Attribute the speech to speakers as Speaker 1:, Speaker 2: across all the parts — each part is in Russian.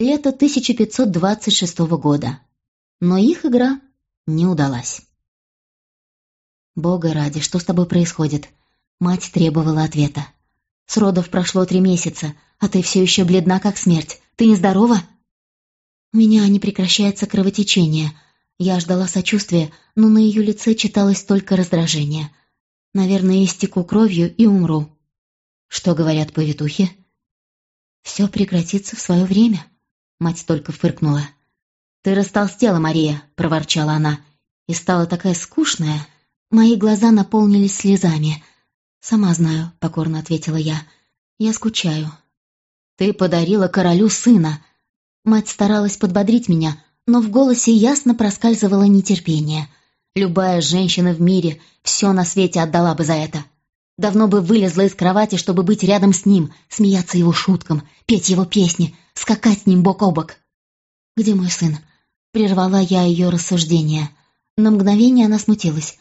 Speaker 1: Лето 1526 года. Но их игра не удалась. «Бога ради, что с тобой происходит?» Мать требовала ответа. «С родов прошло три месяца, а ты все еще бледна, как смерть. Ты нездорова?» У меня не прекращается кровотечение. Я ждала сочувствия, но на ее лице читалось только раздражение. Наверное, истеку кровью и умру. Что говорят повитухи? Все прекратится в свое время. Мать только фыркнула. «Ты растолстела, Мария», — проворчала она, и стала такая скучная. Мои глаза наполнились слезами. «Сама знаю», — покорно ответила я. «Я скучаю». «Ты подарила королю сына». Мать старалась подбодрить меня, но в голосе ясно проскальзывало нетерпение. Любая женщина в мире все на свете отдала бы за это. Давно бы вылезла из кровати, чтобы быть рядом с ним, смеяться его шуткам, петь его песни, скакать с ним бок о бок. «Где мой сын?» Прервала я ее рассуждение. На мгновение она смутилась.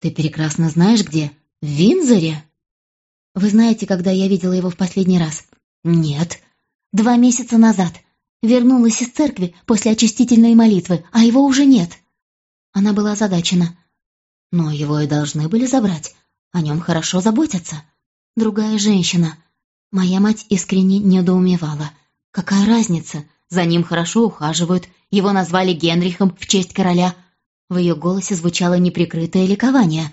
Speaker 1: «Ты прекрасно знаешь, где? В Винзоре?» «Вы знаете, когда я видела его в последний раз?» «Нет». «Два месяца назад. Вернулась из церкви после очистительной молитвы, а его уже нет». Она была озадачена. «Но его и должны были забрать. О нем хорошо заботятся. Другая женщина. Моя мать искренне недоумевала. Какая разница? За ним хорошо ухаживают. Его назвали Генрихом в честь короля. В ее голосе звучало неприкрытое ликование.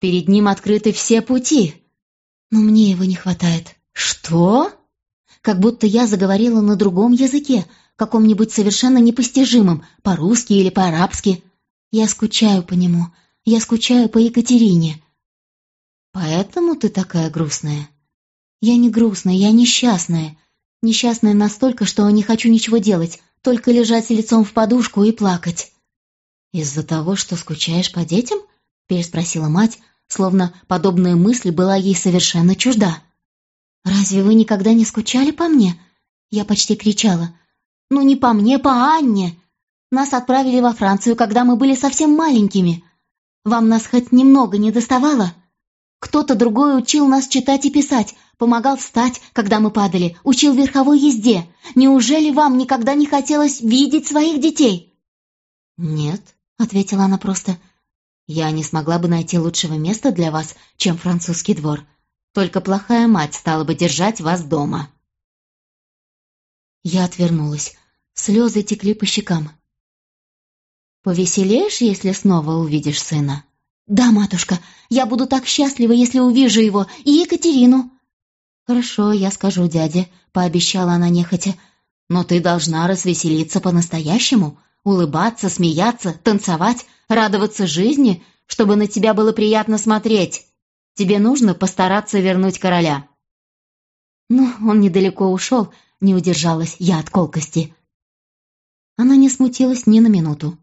Speaker 1: Перед ним открыты все пути. Но мне его не хватает. Что? Как будто я заговорила на другом языке, каком-нибудь совершенно непостижимом, по-русски или по-арабски. Я скучаю по нему. Я скучаю по Екатерине. «Поэтому ты такая грустная?» «Я не грустная, я несчастная. Несчастная настолько, что не хочу ничего делать, только лежать лицом в подушку и плакать». «Из-за того, что скучаешь по детям?» — переспросила мать, словно подобная мысль была ей совершенно чужда. «Разве вы никогда не скучали по мне?» Я почти кричала. «Ну не по мне, по Анне! Нас отправили во Францию, когда мы были совсем маленькими. Вам нас хоть немного не доставало?» Кто-то другой учил нас читать и писать, помогал встать, когда мы падали, учил верховой езде. Неужели вам никогда не хотелось видеть своих детей?» «Нет», — ответила она просто. «Я не смогла бы найти лучшего места для вас, чем французский двор. Только плохая мать стала бы держать вас дома». Я отвернулась. Слезы текли по щекам. «Повеселеешь, если снова увидишь сына?» «Да, матушка, я буду так счастлива, если увижу его, и Екатерину». «Хорошо, я скажу дяде», — пообещала она нехотя. «Но ты должна развеселиться по-настоящему, улыбаться, смеяться, танцевать, радоваться жизни, чтобы на тебя было приятно смотреть. Тебе нужно постараться вернуть короля». «Ну, он недалеко ушел», — не удержалась я от колкости. Она не смутилась ни на минуту.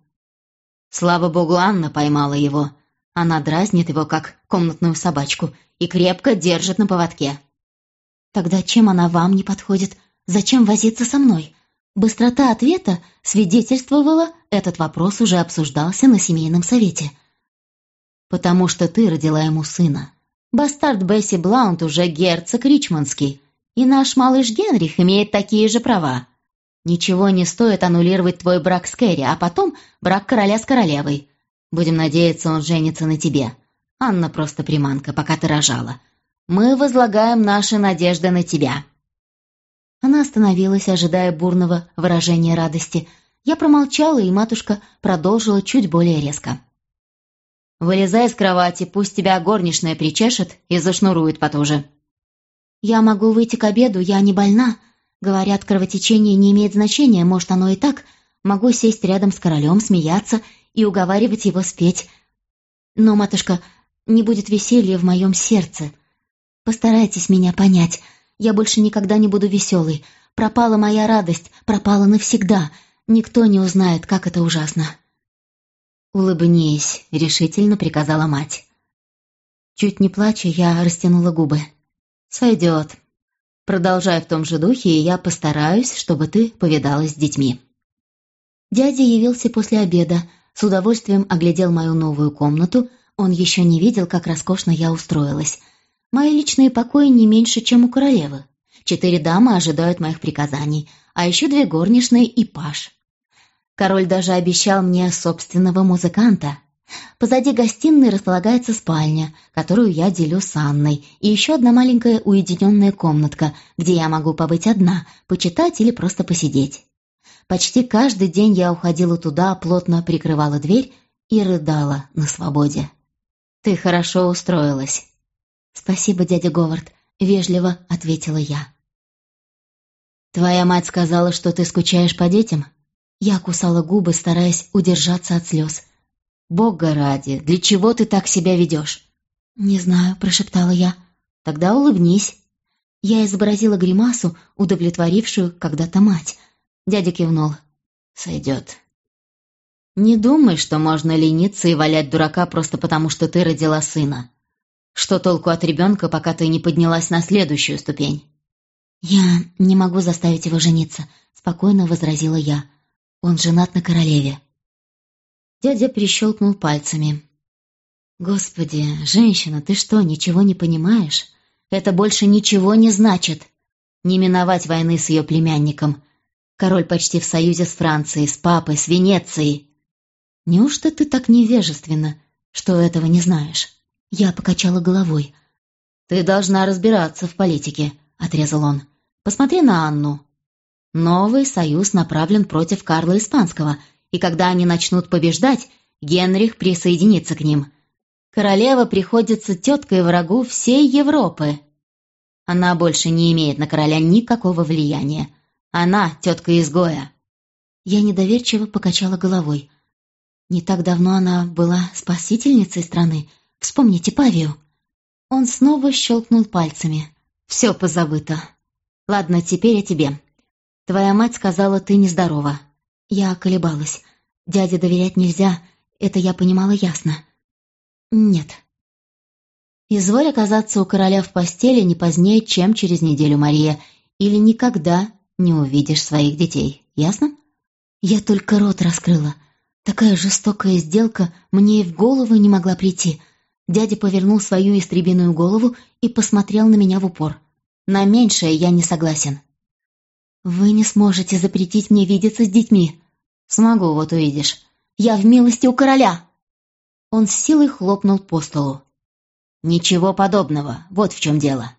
Speaker 1: «Слава богу, Анна поймала его», она дразнит его, как комнатную собачку, и крепко держит на поводке. Тогда чем она вам не подходит? Зачем возиться со мной? Быстрота ответа свидетельствовала, этот вопрос уже обсуждался на семейном совете. «Потому что ты родила ему сына. Бастард Бесси Блаунт уже герцог Ричмондский, и наш малыш Генрих имеет такие же права. Ничего не стоит аннулировать твой брак с Кэрри, а потом брак короля с королевой. Будем надеяться, он женится на тебе. Анна просто приманка, пока ты рожала. Мы возлагаем наши надежды на тебя». Она остановилась, ожидая бурного выражения радости. Я промолчала, и матушка продолжила чуть более резко. «Вылезай из кровати, пусть тебя горничная причешет и зашнурует потуже». «Я могу выйти к обеду, я не больна. Говорят, кровотечение не имеет значения, может, оно и так. Могу сесть рядом с королем, смеяться и уговаривать его спеть. Но, матушка, не будет веселья в моем сердце. Постарайтесь меня понять. Я больше никогда не буду веселой. Пропала моя радость, пропала навсегда. Никто не узнает, как это ужасно. «Улыбнись», — решительно приказала мать. Чуть не плача, я растянула губы. «Сойдет. Продолжай в том же духе, и я постараюсь, чтобы ты повидалась с детьми». Дядя явился после обеда, с удовольствием оглядел мою новую комнату, он еще не видел, как роскошно я устроилась. Мои личные покои не меньше, чем у королевы. Четыре дамы ожидают моих приказаний. а еще две горничные и паш. Король даже обещал мне собственного музыканта. Позади гостиной располагается спальня, которую я делю с Анной, и еще одна маленькая уединенная комнатка, где я могу побыть одна, почитать или просто посидеть. Почти каждый день я уходила туда, плотно прикрывала дверь и рыдала на свободе. «Ты хорошо устроилась». «Спасибо, дядя Говард», — вежливо ответила я. «Твоя мать сказала, что ты скучаешь по детям?» Я кусала губы, стараясь удержаться от слез. «Бога ради, для чего ты так себя ведешь?» «Не знаю», — прошептала я. «Тогда улыбнись». Я изобразила гримасу, удовлетворившую когда-то мать. Дядя кивнул. «Сойдет». «Не думай, что можно лениться и валять дурака просто потому, что ты родила сына. Что толку от ребенка, пока ты не поднялась на следующую ступень?» «Я не могу заставить его жениться», — спокойно возразила я. Он женат на королеве. Дядя прищелкнул пальцами. «Господи, женщина, ты что, ничего не понимаешь? Это больше ничего не значит. Не миновать войны с ее племянником. Король почти в союзе с Францией, с папой, с Венецией. Неужто ты так невежественна, что этого не знаешь?» Я покачала головой. «Ты должна разбираться в политике», — отрезал он. «Посмотри на Анну. Новый союз направлен против Карла Испанского, и когда они начнут побеждать, Генрих присоединится к ним. Королева приходится теткой врагу всей Европы. Она больше не имеет на короля никакого влияния. Она тетка изгоя. Я недоверчиво покачала головой. Не так давно она была спасительницей страны. Вспомните Павию. Он снова щелкнул пальцами. Все позабыто. Ладно, теперь о тебе. Твоя мать сказала, ты нездорова. Я колебалась. Дяде доверять нельзя, это я понимала ясно. Нет. Изволь оказаться у короля в постели не позднее, чем через неделю, Мария, или никогда не увидишь своих детей. Ясно? Я только рот раскрыла. Такая жестокая сделка мне и в голову не могла прийти. Дядя повернул свою истребиную голову и посмотрел на меня в упор. На меньшее я не согласен. «Вы не сможете запретить мне видеться с детьми». «Смогу, вот увидишь. Я в милости у короля». Он с силой хлопнул по столу. «Ничего подобного, вот в чем дело.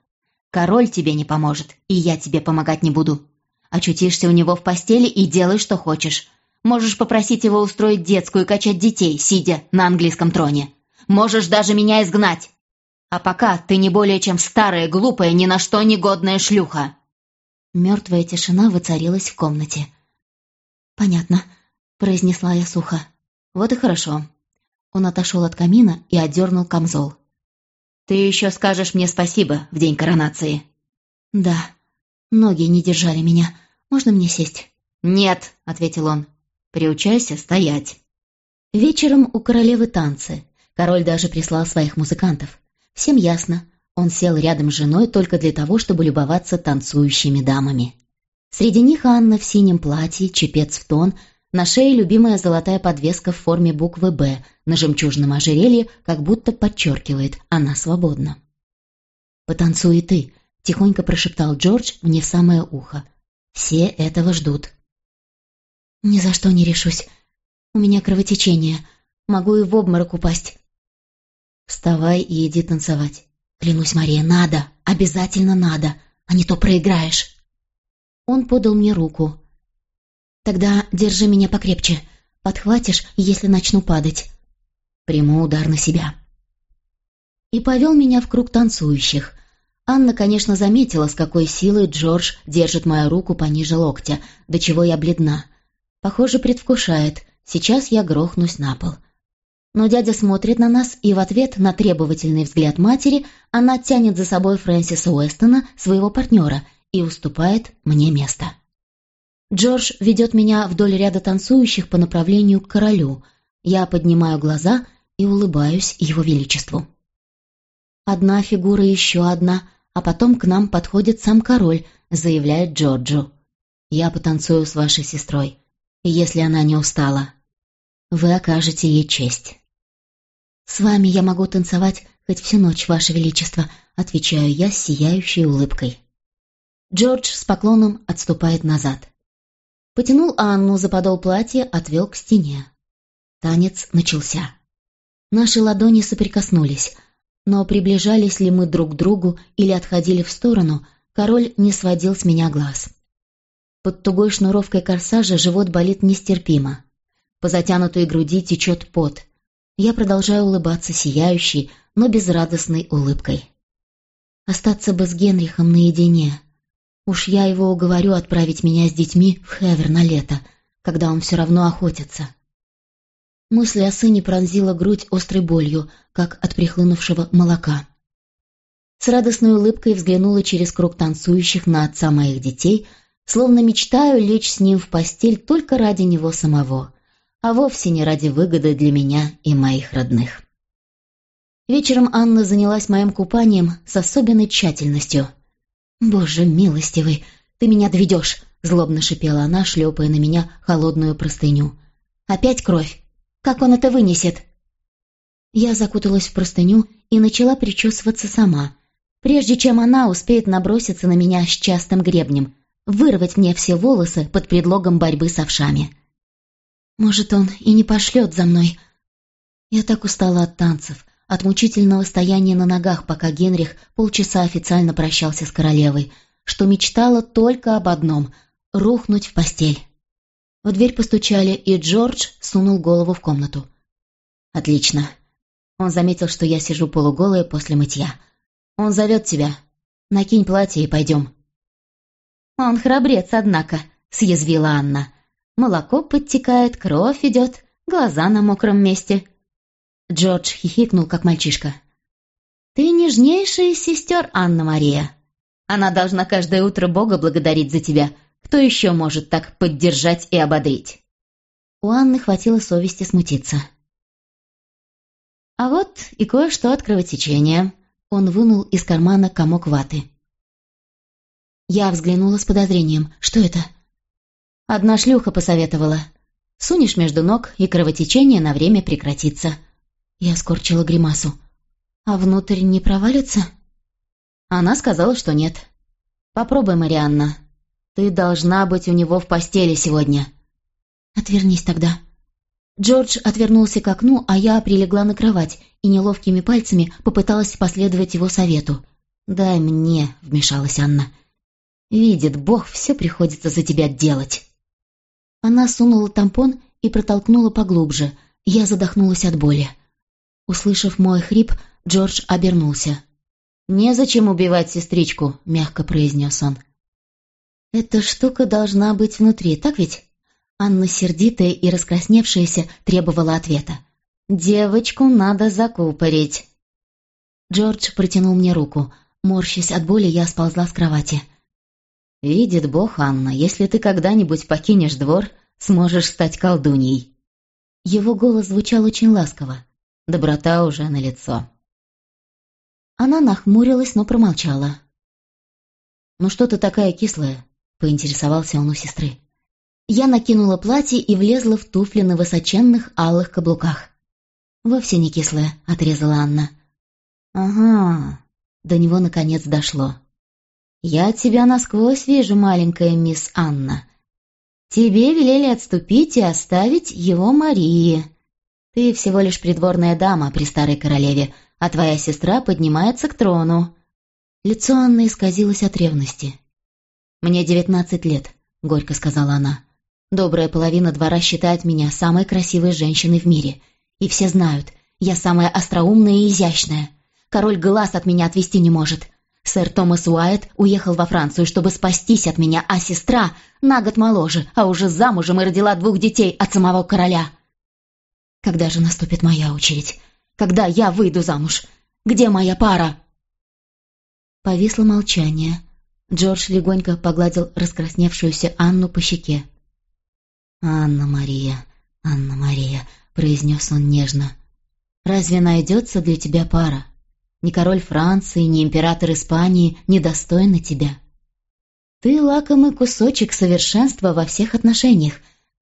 Speaker 1: Король тебе не поможет, и я тебе помогать не буду. Очутишься у него в постели и делай, что хочешь. Можешь попросить его устроить детскую и качать детей, сидя на английском троне. Можешь даже меня изгнать. А пока ты не более чем старая, глупая, ни на что негодная шлюха. Мертвая тишина воцарилась в комнате. «Понятно», — произнесла я сухо. «Вот и хорошо». Он отошел от камина и отдернул камзол. «Ты еще скажешь мне спасибо в день коронации?» «Да. Ноги не держали меня. Можно мне сесть?» «Нет», — ответил он. «Приучайся стоять». Вечером у королевы танцы. Король даже прислал своих музыкантов. Всем ясно, он сел рядом с женой только для того, чтобы любоваться танцующими дамами. Среди них Анна в синем платье, чепец в тон, на шее любимая золотая подвеска в форме буквы «Б», на жемчужном ожерелье как будто подчеркивает «она свободна». «Потанцуй ты», — тихонько прошептал Джордж мне в самое ухо. «Все этого ждут». «Ни за что не решусь. У меня кровотечение. Могу и в обморок упасть». «Вставай и иди танцевать. «Клянусь, Мария, надо, обязательно надо, а не то проиграешь». Он подал мне руку. «Тогда держи меня покрепче. Подхватишь, если начну падать». Приму удар на себя. И повел меня в круг танцующих. Анна, конечно, заметила, с какой силой Джордж держит мою руку пониже локтя, до чего я бледна. Похоже, предвкушает. Сейчас я грохнусь на пол. Но дядя смотрит на нас, и в ответ на требовательный взгляд матери она тянет за собой Фрэнсиса Уэстона, своего партнера, и уступает мне место. Джордж ведет меня вдоль ряда танцующих по направлению к королю. Я поднимаю глаза и улыбаюсь его величеству. Одна фигура, еще одна, а потом к нам подходит сам король, заявляет Джорджу. «Я потанцую с вашей сестрой, если она не устала. Вы окажете ей честь». «С вами я могу танцевать хоть всю ночь, Ваше Величество», — отвечаю я с сияющей улыбкой. Джордж с поклоном отступает назад. Потянул Анну за подол платья, отвел к стене. Танец начался. Наши ладони соприкоснулись, но приближались ли мы друг к другу или отходили в сторону, король не сводил с меня глаз. Под тугой шнуровкой корсажа живот болит нестерпимо. По затянутой груди течет пот. Я продолжаю улыбаться сияющей, но безрадостной улыбкой. Остаться бы с Генрихом наедине. Уж я его уговорю отправить меня с детьми в Хевер на лето, когда он все равно охотится. Мысль о сыне пронзила грудь острой болью, как от прихлынувшего молока. С радостной улыбкой взглянула через круг танцующих на отца моих детей, словно мечтаю лечь с ним в постель только ради него самого, а вовсе не ради выгоды для меня и моих родных. Вечером Анна занялась моим купанием с особенной тщательностью. «Боже милостивый, ты меня доведешь!» — злобно шипела она, шлепая на меня холодную простыню. «Опять кровь! Как он это вынесет?» Я закуталась в простыню и начала причесываться сама, прежде чем она успеет наброситься на меня с частым гребнем, вырвать мне все волосы под предлогом борьбы с овшами. Может, он и не пошлет за мной. Я так устала от танцев, от мучительного стояния на ногах, пока Генрих полчаса официально прощался с королевой, что мечтала только об одном — рухнуть в постель. В дверь постучали, и Джордж сунул голову в комнату. «Отлично». Он заметил, что я сижу полуголая после мытья. «Он зовет тебя. Накинь платье и пойдем». «Он храбрец, однако», — съязвила Анна. «Молоко подтекает, кровь идет, глаза на мокром месте». Джордж хихикнул, как мальчишка. «Ты нежнейшая сестер, Анна-Мария. Она должна каждое утро Бога благодарить за тебя. Кто еще может так поддержать и ободрить?» У Анны хватило совести смутиться. «А вот и кое-что от кровотечения». Он вынул из кармана комок ваты. Я взглянула с подозрением. «Что это?» Одна шлюха посоветовала. «Сунешь между ног, и кровотечение на время прекратится». Я скорчила гримасу. «А внутрь не провалится?» Она сказала, что нет. «Попробуй, Марианна. Ты должна быть у него в постели сегодня». «Отвернись тогда». Джордж отвернулся к окну, а я прилегла на кровать и неловкими пальцами попыталась последовать его совету. «Дай мне», — вмешалась Анна. «Видит Бог, все приходится за тебя делать». Она сунула тампон и протолкнула поглубже. Я задохнулась от боли. Услышав мой хрип, Джордж обернулся. «Незачем убивать сестричку», — мягко произнес он. «Эта штука должна быть внутри, так ведь?» Анна, сердитая и раскрасневшаяся, требовала ответа. «Девочку надо закупорить». Джордж протянул мне руку. Морщась от боли, я сползла с кровати. «Видит Бог, Анна, если ты когда-нибудь покинешь двор, сможешь стать колдуньей». Его голос звучал очень ласково. Доброта уже на лицо. Она нахмурилась, но промолчала. «Ну что ты такая кислая?» — поинтересовался он у сестры. Я накинула платье и влезла в туфли на высоченных алых каблуках. «Вовсе не кислая», — отрезала Анна. «Ага», — до него наконец дошло. «Я тебя насквозь вижу, маленькая мисс Анна. Тебе велели отступить и оставить его Марии. Ты всего лишь придворная дама при старой королеве, а твоя сестра поднимается к трону». Лицо Анны исказилось от ревности. «Мне девятнадцать лет», — горько сказала она. «Добрая половина двора считает меня самой красивой женщиной в мире. И все знают, я самая остроумная и изящная. Король глаз от меня отвести не может. Сэр Томас Уайт уехал во Францию, чтобы спастись от меня, а сестра на год моложе, а уже замужем и родила двух детей от самого короля. Когда же наступит моя очередь? Когда я выйду замуж? Где моя пара?» Повисло молчание. Джордж легонько погладил раскрасневшуюся Анну по щеке. «Анна-Мария, Анна-Мария», — произнес он нежно. «Разве найдется для тебя пара? Ни король Франции, ни император Испании не достойны тебя. Ты лакомый кусочек совершенства во всех отношениях.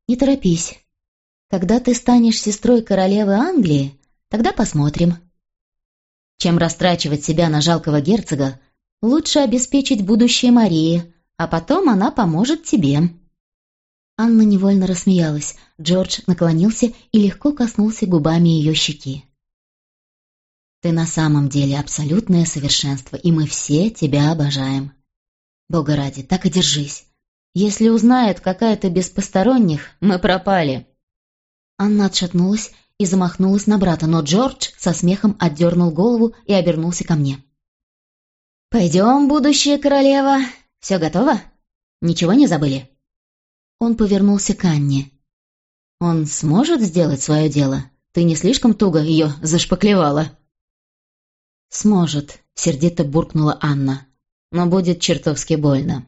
Speaker 1: Не торопись, когда ты станешь сестрой королевы Англии, тогда посмотрим. Чем растрачивать себя на жалкого герцога, лучше обеспечить будущее Марии, а потом она поможет тебе». Анна невольно рассмеялась. Джордж наклонился и легко коснулся губами ее щеки. «Ты на самом деле абсолютное совершенство, и мы все тебя обожаем. Бога ради, так и держись. Если узнает какая-то без посторонних, мы пропали». Анна отшатнулась и замахнулась на брата, но Джордж со смехом отдернул голову и обернулся ко мне. «Пойдем, будущая королева. Все готово? Ничего не забыли?» Он повернулся к Анне. «Он сможет сделать свое дело? Ты не слишком туго ее зашпаклевала?» «Сможет», — сердито буркнула Анна. «Но будет чертовски больно».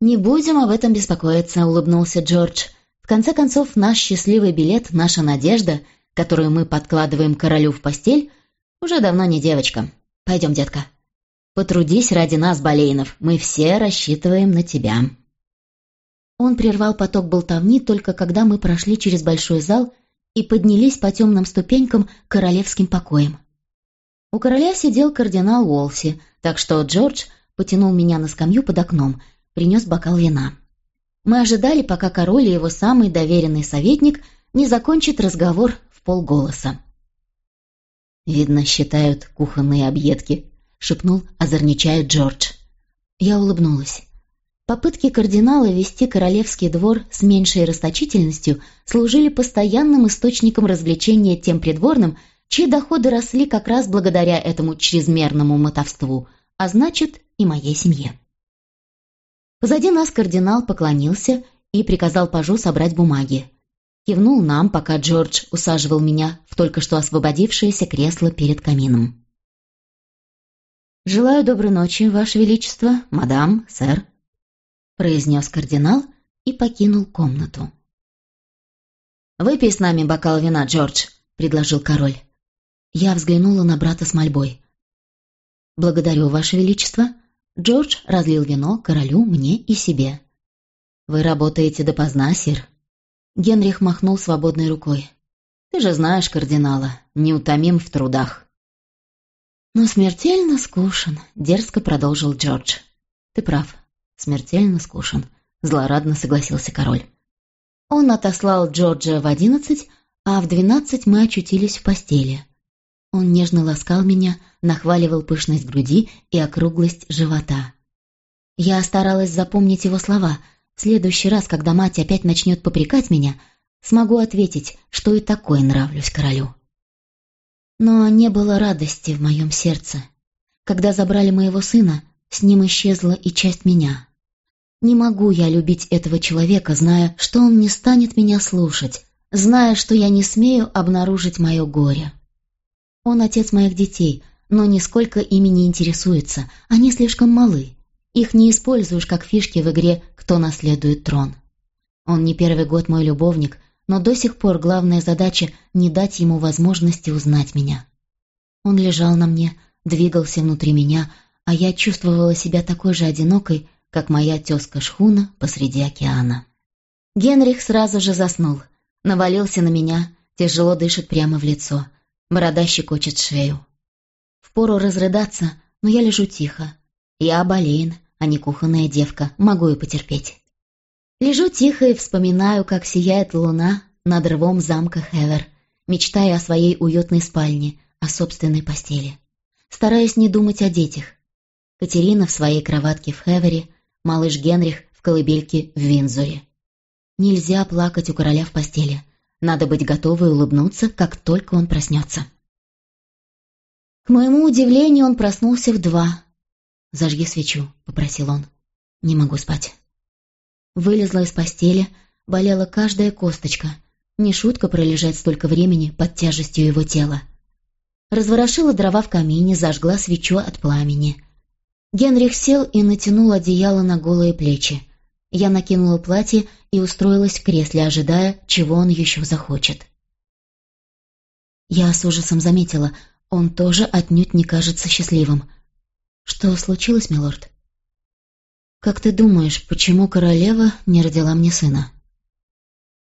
Speaker 1: «Не будем об этом беспокоиться», — улыбнулся Джордж. «В конце концов, наш счастливый билет, наша надежда, которую мы подкладываем королю в постель, уже давно не девочка. Пойдем, детка. Потрудись ради нас, Болейнов, мы все рассчитываем на тебя». Он прервал поток болтовни только когда мы прошли через большой зал и поднялись по темным ступенькам к королевским покоям. У короля сидел кардинал Уолси, так что Джордж потянул меня на скамью под окном, принес бокал вина. Мы ожидали, пока король и его самый доверенный советник не закончат разговор в полголоса. «Видно, считают кухонные объедки», — шепнул, озорничая Джордж. Я улыбнулась. Попытки кардинала вести королевский двор с меньшей расточительностью служили постоянным источником развлечения тем придворным, чьи доходы росли как раз благодаря этому чрезмерному мотовству, а значит и моей семье. Позади нас кардинал поклонился и приказал пажу собрать бумаги. Кивнул нам, пока Джордж усаживал меня в только что освободившееся кресло перед камином. «Желаю доброй ночи, Ваше Величество, мадам, сэр», произнес кардинал и покинул комнату. «Выпей с нами бокал вина, Джордж», — предложил король. Я взглянула на брата с мольбой. «Благодарю, Ваше Величество», Джордж разлил вино королю, мне и себе. «Вы работаете допоздна, сир?» Генрих махнул свободной рукой. «Ты же знаешь кардинала, неутомим в трудах». «Но смертельно скучен», — дерзко продолжил Джордж. «Ты прав, смертельно скучен», — злорадно согласился король. Он отослал Джорджа в одиннадцать, а в двенадцать мы очутились в постели. Он нежно ласкал меня, нахваливал пышность груди и округлость живота. Я старалась запомнить его слова. В следующий раз, когда мать опять начнет попрекать меня, смогу ответить, что и такое нравлюсь королю. Но не было радости в моем сердце. Когда забрали моего сына, с ним исчезла и часть меня. Не могу я любить этого человека, зная, что он не станет меня слушать, зная, что я не смею обнаружить мое горе. Он отец моих детей, но нисколько ими не интересуется. Они слишком малы. Их не используешь как фишки в игре «Кто наследует трон». Он не первый год мой любовник, но до сих пор главная задача — не дать ему возможности узнать меня. Он лежал на мне, двигался внутри меня, а я чувствовала себя такой же одинокой, как моя тезка Шхуна посреди океана. Генрих сразу же заснул, навалился на меня, тяжело дышит прямо в лицо — Борода щекочет шею. Впору разрыдаться, но я лежу тихо. Я Болейн, а не кухонная девка, могу и потерпеть. Лежу тихо и вспоминаю, как сияет луна над рвом замка Хевер, мечтая о своей уютной спальне, о собственной постели. Стараюсь не думать о детях. Катерина в своей кроватке в Хевере, малыш Генрих в колыбельке в Винзоре. Нельзя плакать у короля в постели. Надо быть готовой улыбнуться, как только он проснется. К моему удивлению, он проснулся в два. «Зажги свечу», — попросил он. «Не могу спать». Вылезла из постели, болела каждая косточка. Не шутка пролежать столько времени под тяжестью его тела. Разворошила дрова в камине, зажгла свечу от пламени. Генрих сел и натянул одеяло на голые плечи. Я накинула платье и устроилась в кресле, ожидая, чего он еще захочет. Я с ужасом заметила, он тоже отнюдь не кажется счастливым. Что случилось, милорд? Как ты думаешь, почему королева не родила мне сына?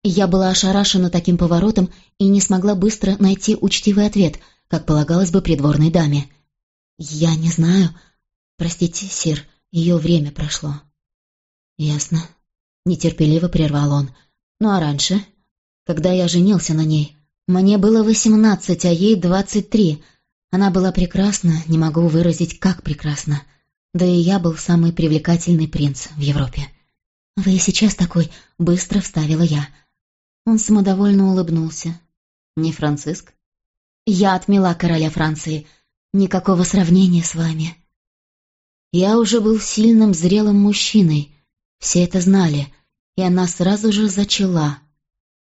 Speaker 1: Я была ошарашена таким поворотом и не смогла быстро найти учтивый ответ, как полагалось бы придворной даме. Я не знаю. Простите, сир, ее время прошло. «Ясно. Нетерпеливо прервал он. «Ну а раньше, когда я женился на ней, мне было восемнадцать, а ей двадцать три. Она была прекрасна, не могу выразить, как прекрасна. Да и я был самый привлекательный принц в Европе. «Вы сейчас такой», — быстро вставила я. Он самодовольно улыбнулся. «Не Франциск?» «Я отмела короля Франции. Никакого сравнения с вами». Я уже был сильным, зрелым мужчиной. Все это знали, и она сразу же зачала.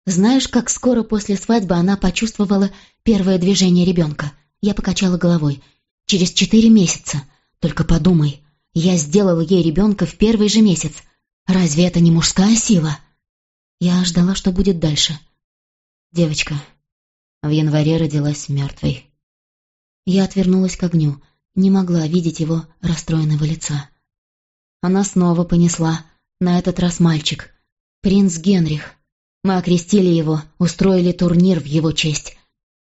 Speaker 1: Знаешь, как скоро после свадьбы она почувствовала первое движение ребенка? Я покачала головой. Через четыре месяца. Только подумай, я сделала ей ребенка в первый же месяц. Разве это не мужская сила? Я ждала, что будет дальше. Девочка в январе родилась мертвой. Я отвернулась к огню, не могла видеть его расстроенного лица. Она снова понесла, на этот раз мальчик, принц Генрих. Мы окрестили его, устроили турнир в его честь.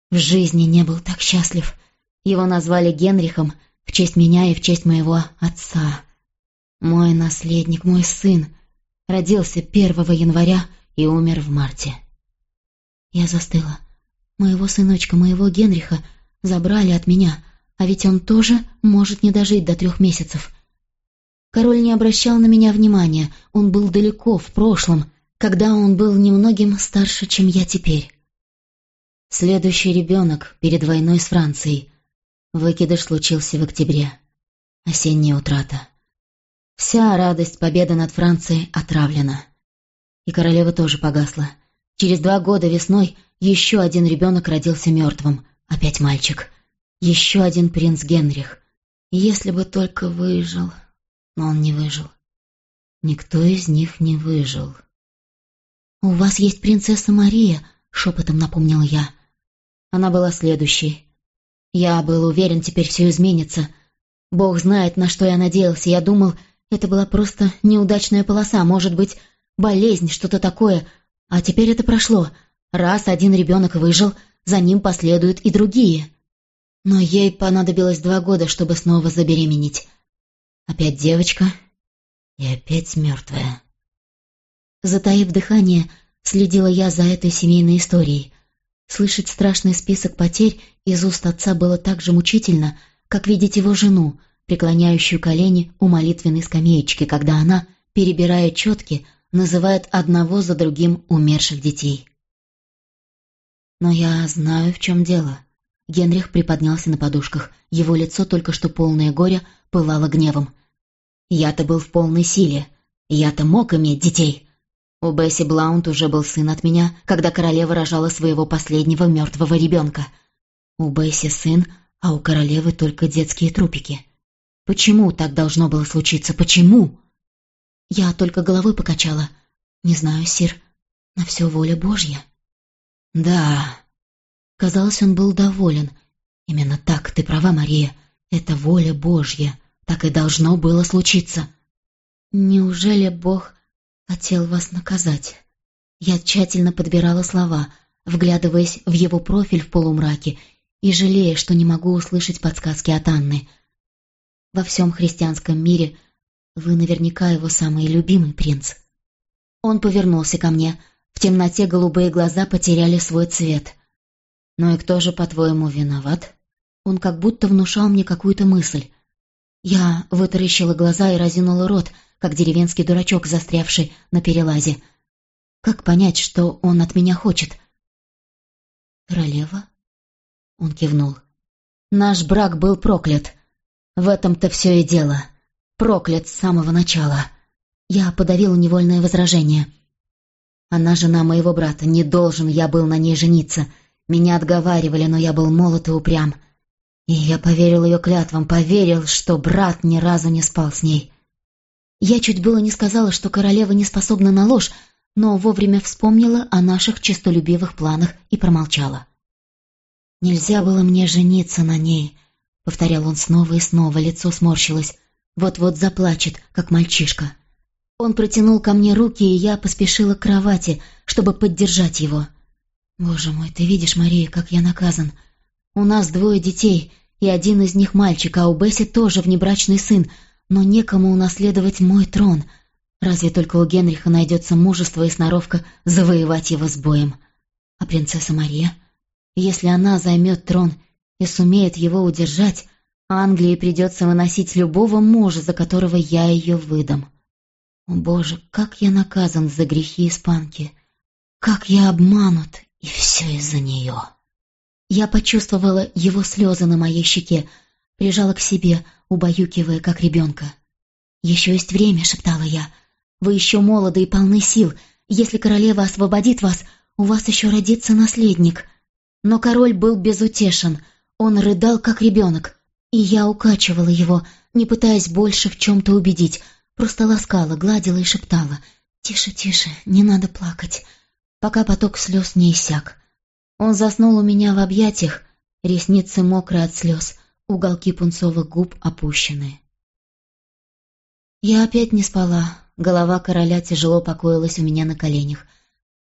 Speaker 1: В жизни не был так счастлив. Его назвали Генрихом в честь меня и в честь моего отца. Мой наследник, мой сын, родился 1 января и умер в марте. Я застыла. Моего сыночка, моего Генриха забрали от меня, а ведь он тоже может не дожить до трех месяцев. Король не обращал на меня внимания, он был далеко, в прошлом, когда он был немногим старше, чем я теперь. Следующий ребенок перед войной с Францией. Выкидыш случился в октябре. Осенняя утрата. Вся радость победы над Францией отравлена. И королева тоже погасла. Через два года весной еще один ребенок родился мертвым. Опять мальчик. Еще один принц Генрих. Если бы только выжил. Но он не выжил. Никто из них не выжил. «У вас есть принцесса Мария», — шепотом напомнил я. Она была следующей. Я был уверен, теперь все изменится. Бог знает, на что я надеялся. Я думал, это была просто неудачная полоса, может быть, болезнь, что-то такое. А теперь это прошло. Раз один ребенок выжил, за ним последуют и другие. Но ей понадобилось два года, чтобы снова забеременеть. Опять девочка и опять мертвая. Затаив дыхание, следила я за этой семейной историей. Слышать страшный список потерь из уст отца было так же мучительно, как видеть его жену, преклоняющую колени у молитвенной скамеечки, когда она, перебирая четки, называет одного за другим умерших детей. Но я знаю, в чем дело. Генрих приподнялся на подушках. Его лицо, только что полное горя, пылало гневом. Я-то был в полной силе. Я-то мог иметь детей. У Бесси Блаунт уже был сын от меня, когда королева рожала своего последнего мертвого ребенка. У Бесси сын, а у королевы только детские трупики. Почему так должно было случиться? Почему? Я только головой покачала. Не знаю, сир, на все воля Божья. Да. Казалось, он был доволен. Именно так, ты права, Мария. Это воля Божья. Так и должно было случиться. Неужели Бог хотел вас наказать. Я тщательно подбирала слова, вглядываясь в его профиль в полумраке и жалея, что не могу услышать подсказки от Анны. Во всем христианском мире вы наверняка его самый любимый принц. Он повернулся ко мне. В темноте голубые глаза потеряли свой цвет. «Ну и кто же, по-твоему, виноват?» Он как будто внушал мне какую-то мысль. Я вытаращила глаза и разинула рот, как деревенский дурачок, застрявший на перелазе. Как понять, что он от меня хочет? «Королева?» Он кивнул. «Наш брак был проклят. В этом-то все и дело. Проклят с самого начала». Я подавила невольное возражение. «Она жена моего брата. Не должен я был на ней жениться. Меня отговаривали, но я был молод и упрям. И я поверил ее клятвам, поверил, что брат ни разу не спал с ней. Я чуть было не сказала, что королева не способна на ложь, но вовремя вспомнила о наших честолюбивых планах и промолчала. «Нельзя было мне жениться на ней», — повторял он снова и снова, лицо сморщилось. Вот-вот заплачет, как мальчишка. Он протянул ко мне руки, и я поспешила к кровати, чтобы поддержать его. «Боже мой, ты видишь, Мария, как я наказан. У нас двое детей, и один из них мальчик, а у Бесси тоже внебрачный сын, но некому унаследовать мой трон. Разве только у Генриха найдется мужество и сноровка завоевать его с боем. А принцесса Мария? Если она займет трон и сумеет его удержать, Англии придется выносить любого мужа, за которого я ее выдам. О, Боже, как я наказан за грехи испанки! Как я обманут, и все из-за нее! Я почувствовала его слезы на моей щеке, прижала к себе, убаюкивая, как ребенка. «Еще есть время», — шептала я. «Вы еще молоды и полны сил. Если королева освободит вас, у вас еще родится наследник». Но король был безутешен. Он рыдал, как ребенок. И я укачивала его, не пытаясь больше в чем-то убедить, просто ласкала, гладила и шептала. «Тише, тише, не надо плакать», пока поток слез не иссяк. Он заснул у меня в объятиях, ресницы мокрые от слез, уголки пунцовых губ опущены. Я опять не спала, голова короля тяжело покоилась у меня на коленях.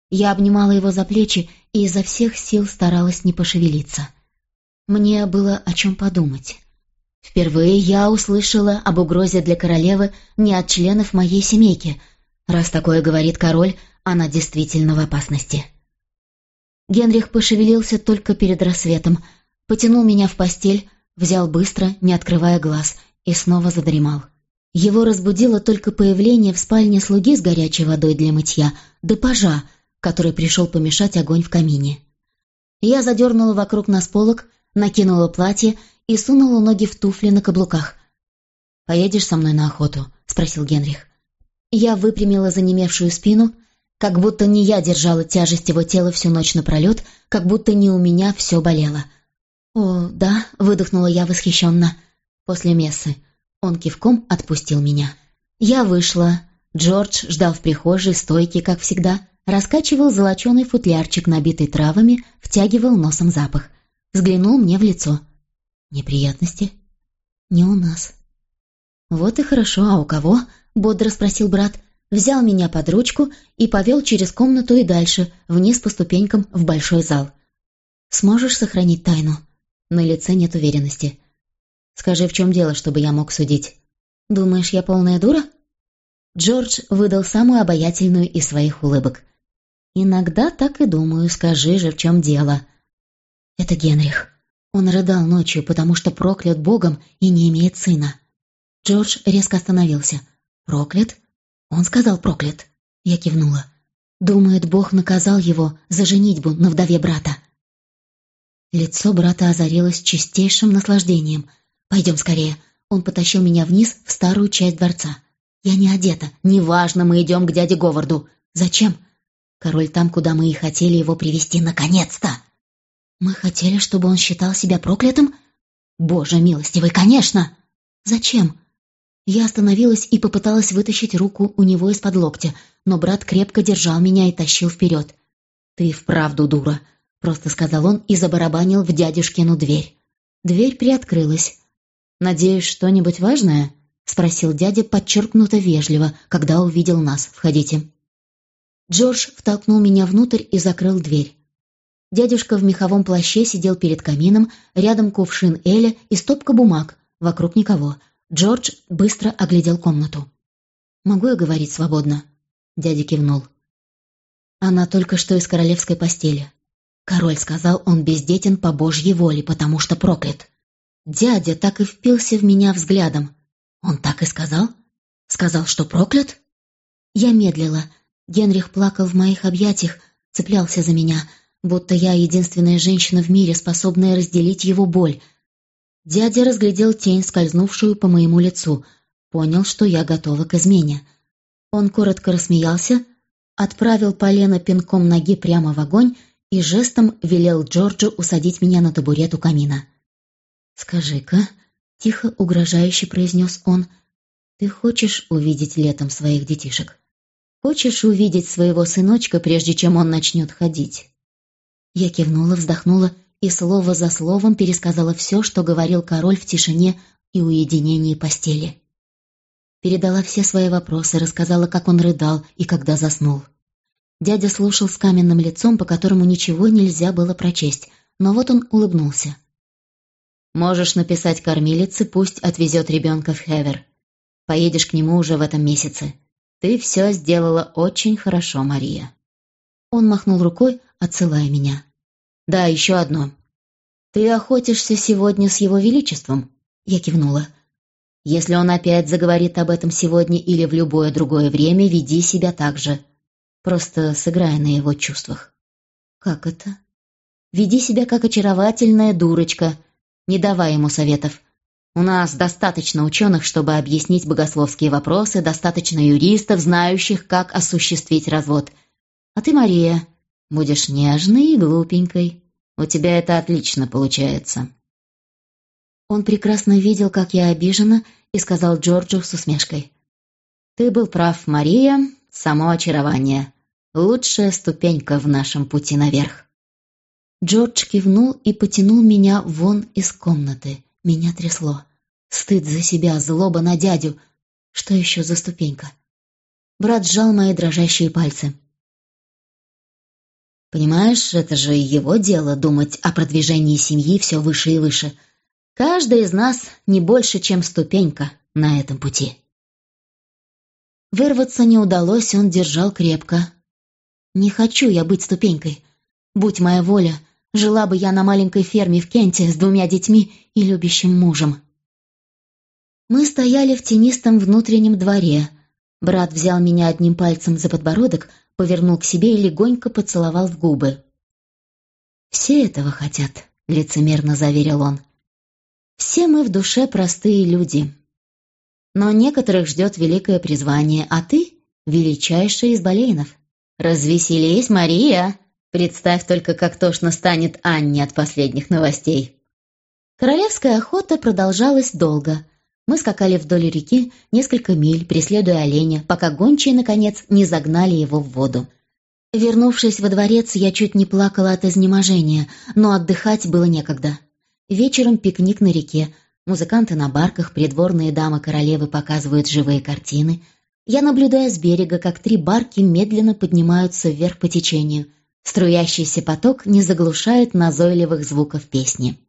Speaker 1: Я обнимала его за плечи и изо всех сил старалась не пошевелиться. Мне было о чем подумать. Впервые я услышала об угрозе для королевы не от членов моей семейки. Раз такое говорит король, она действительно в опасности. Генрих пошевелился только перед рассветом, потянул меня в постель, взял быстро, не открывая глаз, и снова задремал. Его разбудило только появление в спальне слуги с горячей водой для мытья, да пажа, который пришел помешать огонь в камине. Я задернула вокруг нас полок, накинула платье и сунула ноги в туфли на каблуках. «Поедешь со мной на охоту?» — спросил Генрих. Я выпрямила занемевшую спину, как будто не я держала тяжесть его тела всю ночь напролет, как будто не у меня все болело. «О, да», — выдохнула я восхищенно. После мессы. Он кивком отпустил меня. Я вышла. Джордж ждал в прихожей, стойки, как всегда. Раскачивал золоченый футлярчик, набитый травами, втягивал носом запах. Взглянул мне в лицо. «Неприятности?» «Не у нас». «Вот и хорошо, а у кого?» — бодро спросил брат. Взял меня под ручку и повел через комнату и дальше, вниз по ступенькам в большой зал. «Сможешь сохранить тайну?» На лице нет уверенности. «Скажи, в чем дело, чтобы я мог судить?» «Думаешь, я полная дура?» Джордж выдал самую обаятельную из своих улыбок. «Иногда так и думаю, скажи же, в чем дело». «Это Генрих. Он рыдал ночью, потому что проклят Богом и не имеет сына». Джордж резко остановился. «Проклят? Он сказал проклят». Я кивнула. «Думает, Бог наказал его за женитьбу на вдове брата». Лицо брата озарилось чистейшим наслаждением. «Пойдем скорее». Он потащил меня вниз в старую часть дворца. «Я не одета. Неважно, мы идем к дяде Говарду. Зачем?» «Король там, куда мы и хотели его привести, наконец-то!» «Мы хотели, чтобы он считал себя проклятым?» «Боже милостивый, конечно!» «Зачем?» Я остановилась и попыталась вытащить руку у него из-под локтя, но брат крепко держал меня и тащил вперед. «Ты вправду дура», просто сказал он и забарабанил в дядюшкину дверь. Дверь приоткрылась. «Надеюсь, что-нибудь важное?» — спросил дядя подчеркнуто вежливо, когда увидел нас. «Входите». Джордж втолкнул меня внутрь и закрыл дверь. Дядюшка в меховом плаще сидел перед камином, рядом кувшин Эля и стопка бумаг, вокруг никого. Джордж быстро оглядел комнату. «Могу я говорить свободно?» Дядя кивнул. «Она только что из королевской постели. Король сказал, он бездетен по божьей воле, потому что проклят. Дядя так и впился в меня взглядом. Он так и сказал? Сказал, что проклят? Я медлила. Генрих плакал в моих объятиях, цеплялся за меня, будто я единственная женщина в мире, способная разделить его боль. Дядя разглядел тень, скользнувшую по моему лицу, понял, что я готова к измене. Он коротко рассмеялся, отправил полено пинком ноги прямо в огонь и жестом велел Джорджу усадить меня на табурет у камина. «Скажи-ка», — тихо угрожающе произнес он, — «ты хочешь увидеть летом своих детишек? Хочешь увидеть своего сыночка, прежде чем он начнет ходить?» Я кивнула, вздохнула и слово за словом пересказала все, что говорил король в тишине и уединении постели. Передала все свои вопросы, рассказала, как он рыдал и когда заснул. Дядя слушал с каменным лицом, по которому ничего нельзя было прочесть, но вот он улыбнулся. «Можешь написать кормилице, пусть отвезет ребенка в Хевер. Поедешь к нему уже в этом месяце. Ты все сделала очень хорошо, Мария». Он махнул рукой, отсылая меня. «Да, еще одно. Ты охотишься сегодня с его величеством?» Я кивнула. «Если он опять заговорит об этом сегодня или в любое другое время, веди себя так же. Просто сыграй на его чувствах». «Как это?» «Веди себя как очаровательная дурочка. Не давай ему советов. У нас достаточно ученых, чтобы объяснить богословские вопросы, достаточно юристов, знающих, как осуществить развод. А ты, Мария, будешь нежной и глупенькой. У тебя это отлично получается». Он прекрасно видел, как я обижена, и сказал Джорджу с усмешкой. «Ты был прав, Мария, само очарование. Лучшая ступенька в нашем пути наверх». Джордж кивнул и потянул меня вон из комнаты. Меня трясло. Стыд за себя, злоба на дядю. Что еще за ступенька? Брат сжал мои дрожащие пальцы. Понимаешь, это же его дело думать о продвижении семьи все выше и выше. Каждый из нас не больше, чем ступенька на этом пути. Вырваться не удалось, он держал крепко. Не хочу я быть ступенькой. Будь моя воля, жила бы я на маленькой ферме в Кенте с двумя детьми и любящим мужем. Мы стояли в тенистом внутреннем дворе. Брат взял меня одним пальцем за подбородок, повернул к себе и легонько поцеловал в губы. «Все этого хотят», — лицемерно заверил он. «Все мы в душе простые люди. Но некоторых ждет великое призвание, а ты — величайший из болейнов. Развеселись, Мария! Представь только, как тошно станет Анне от последних новостей». Королевская охота продолжалась долго — мы скакали вдоль реки несколько миль, преследуя оленя, пока гончие, наконец, не загнали его в воду. Вернувшись во дворец, я чуть не плакала от изнеможения, но отдыхать было некогда. Вечером пикник на реке, музыканты на барках, придворные дамы королевы показывают живые картины. Я наблюдаю с берега, как три барки медленно поднимаются вверх по течению. Струящийся поток не заглушает назойливых звуков песни.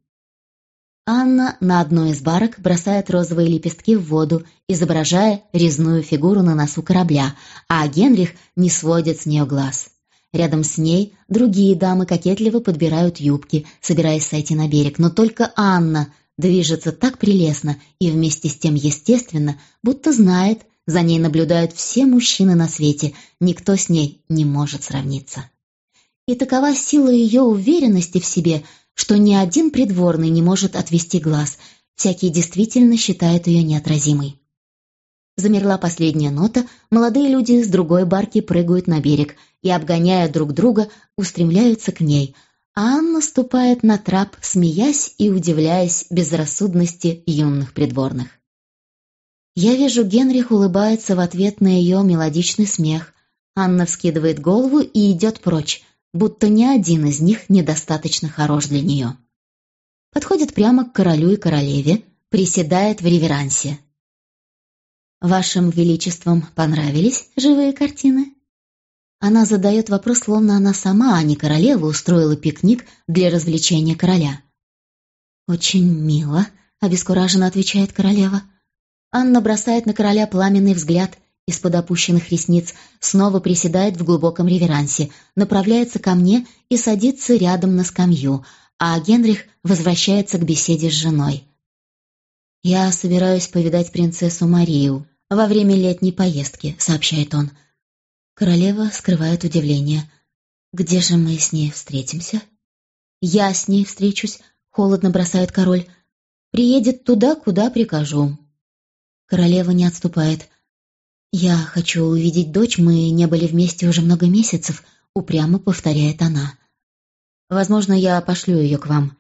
Speaker 1: Анна на одной из барок бросает розовые лепестки в воду, изображая резную фигуру на носу корабля, а Генрих не сводит с нее глаз. Рядом с ней другие дамы кокетливо подбирают юбки, собираясь сойти на берег, но только Анна движется так прелестно и вместе с тем естественно, будто знает, за ней наблюдают все мужчины на свете, никто с ней не может сравниться. И такова сила ее уверенности в себе – что ни один придворный не может отвести глаз, всякий действительно считает ее неотразимой. Замерла последняя нота, молодые люди с другой барки прыгают на берег и, обгоняя друг друга, устремляются к ней, а Анна ступает на трап, смеясь и удивляясь безрассудности юных придворных. Я вижу, Генрих улыбается в ответ на ее мелодичный смех. Анна вскидывает голову и идет прочь, будто ни один из них недостаточно хорош для нее. Подходит прямо к королю и королеве, приседает в реверансе. «Вашим Величеством понравились живые картины?» Она задает вопрос, словно она сама, а не королева, устроила пикник для развлечения короля. «Очень мило», — обескураженно отвечает королева. Анна бросает на короля пламенный взгляд из-под опущенных ресниц, снова приседает в глубоком реверансе, направляется ко мне и садится рядом на скамью, а Генрих возвращается к беседе с женой. «Я собираюсь повидать принцессу Марию во время летней поездки», — сообщает он. Королева скрывает удивление. «Где же мы с ней встретимся?» «Я с ней встречусь», — холодно бросает король. «Приедет туда, куда прикажу». Королева не отступает. «Я хочу увидеть дочь, мы не были вместе уже много месяцев», — упрямо повторяет она. «Возможно, я пошлю ее к вам».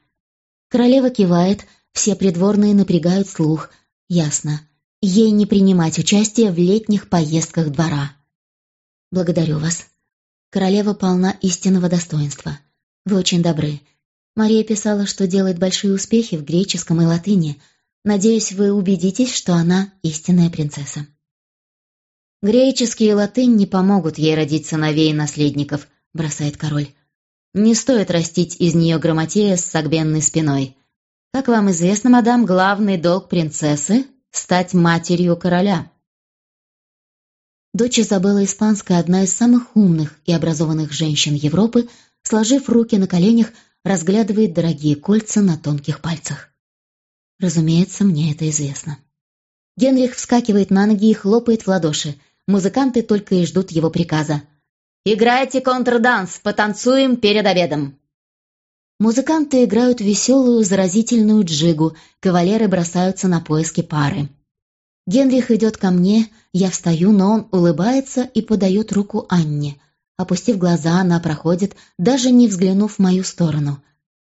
Speaker 1: Королева кивает, все придворные напрягают слух. Ясно. Ей не принимать участие в летних поездках двора. «Благодарю вас. Королева полна истинного достоинства. Вы очень добры. Мария писала, что делает большие успехи в греческом и латыни. Надеюсь, вы убедитесь, что она истинная принцесса». «Греческий и латынь не помогут ей родить сыновей и наследников», — бросает король. «Не стоит растить из нее грамотея с согбенной спиной. Как вам известно, мадам, главный долг принцессы — стать матерью короля». Дочь Изабелла Испанская, одна из самых умных и образованных женщин Европы, сложив руки на коленях, разглядывает дорогие кольца на тонких пальцах. Разумеется, мне это известно. Генрих вскакивает на ноги и хлопает в ладоши. Музыканты только и ждут его приказа. «Играйте контрданс, потанцуем перед обедом!» Музыканты играют веселую, заразительную джигу, кавалеры бросаются на поиски пары. Генрих идет ко мне, я встаю, но он улыбается и подает руку Анне. Опустив глаза, она проходит, даже не взглянув в мою сторону.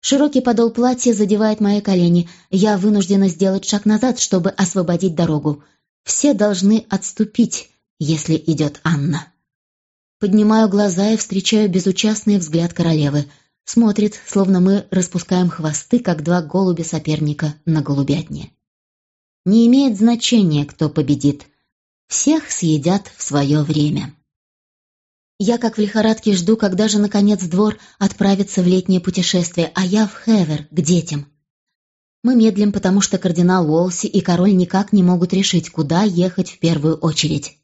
Speaker 1: Широкий подол платья задевает мои колени. Я вынуждена сделать шаг назад, чтобы освободить дорогу. Все должны отступить, если идет Анна. Поднимаю глаза и встречаю безучастный взгляд королевы. Смотрит, словно мы распускаем хвосты, как два голубя соперника на голубятне. Не имеет значения, кто победит. Всех съедят в свое время. Я как в лихорадке жду, когда же, наконец, двор отправится в летнее путешествие, а я в Хевер, к детям. Мы медлим, потому что кардинал Уолси и король никак не могут решить, куда ехать в первую очередь.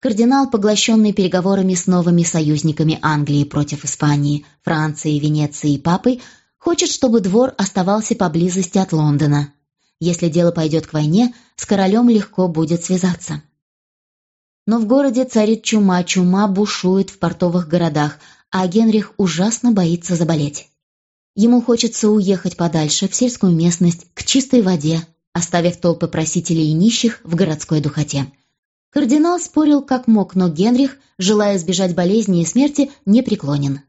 Speaker 1: Кардинал, поглощенный переговорами с новыми союзниками Англии против Испании, Франции, Венеции и Папой, хочет, чтобы двор оставался поблизости от Лондона. Если дело пойдет к войне, с королем легко будет связаться. Но в городе царит чума, чума бушует в портовых городах, а Генрих ужасно боится заболеть. Ему хочется уехать подальше, в сельскую местность, к чистой воде, оставив толпы просителей и нищих в городской духоте. Кардинал спорил как мог, но Генрих, желая избежать болезни и смерти, не преклонен.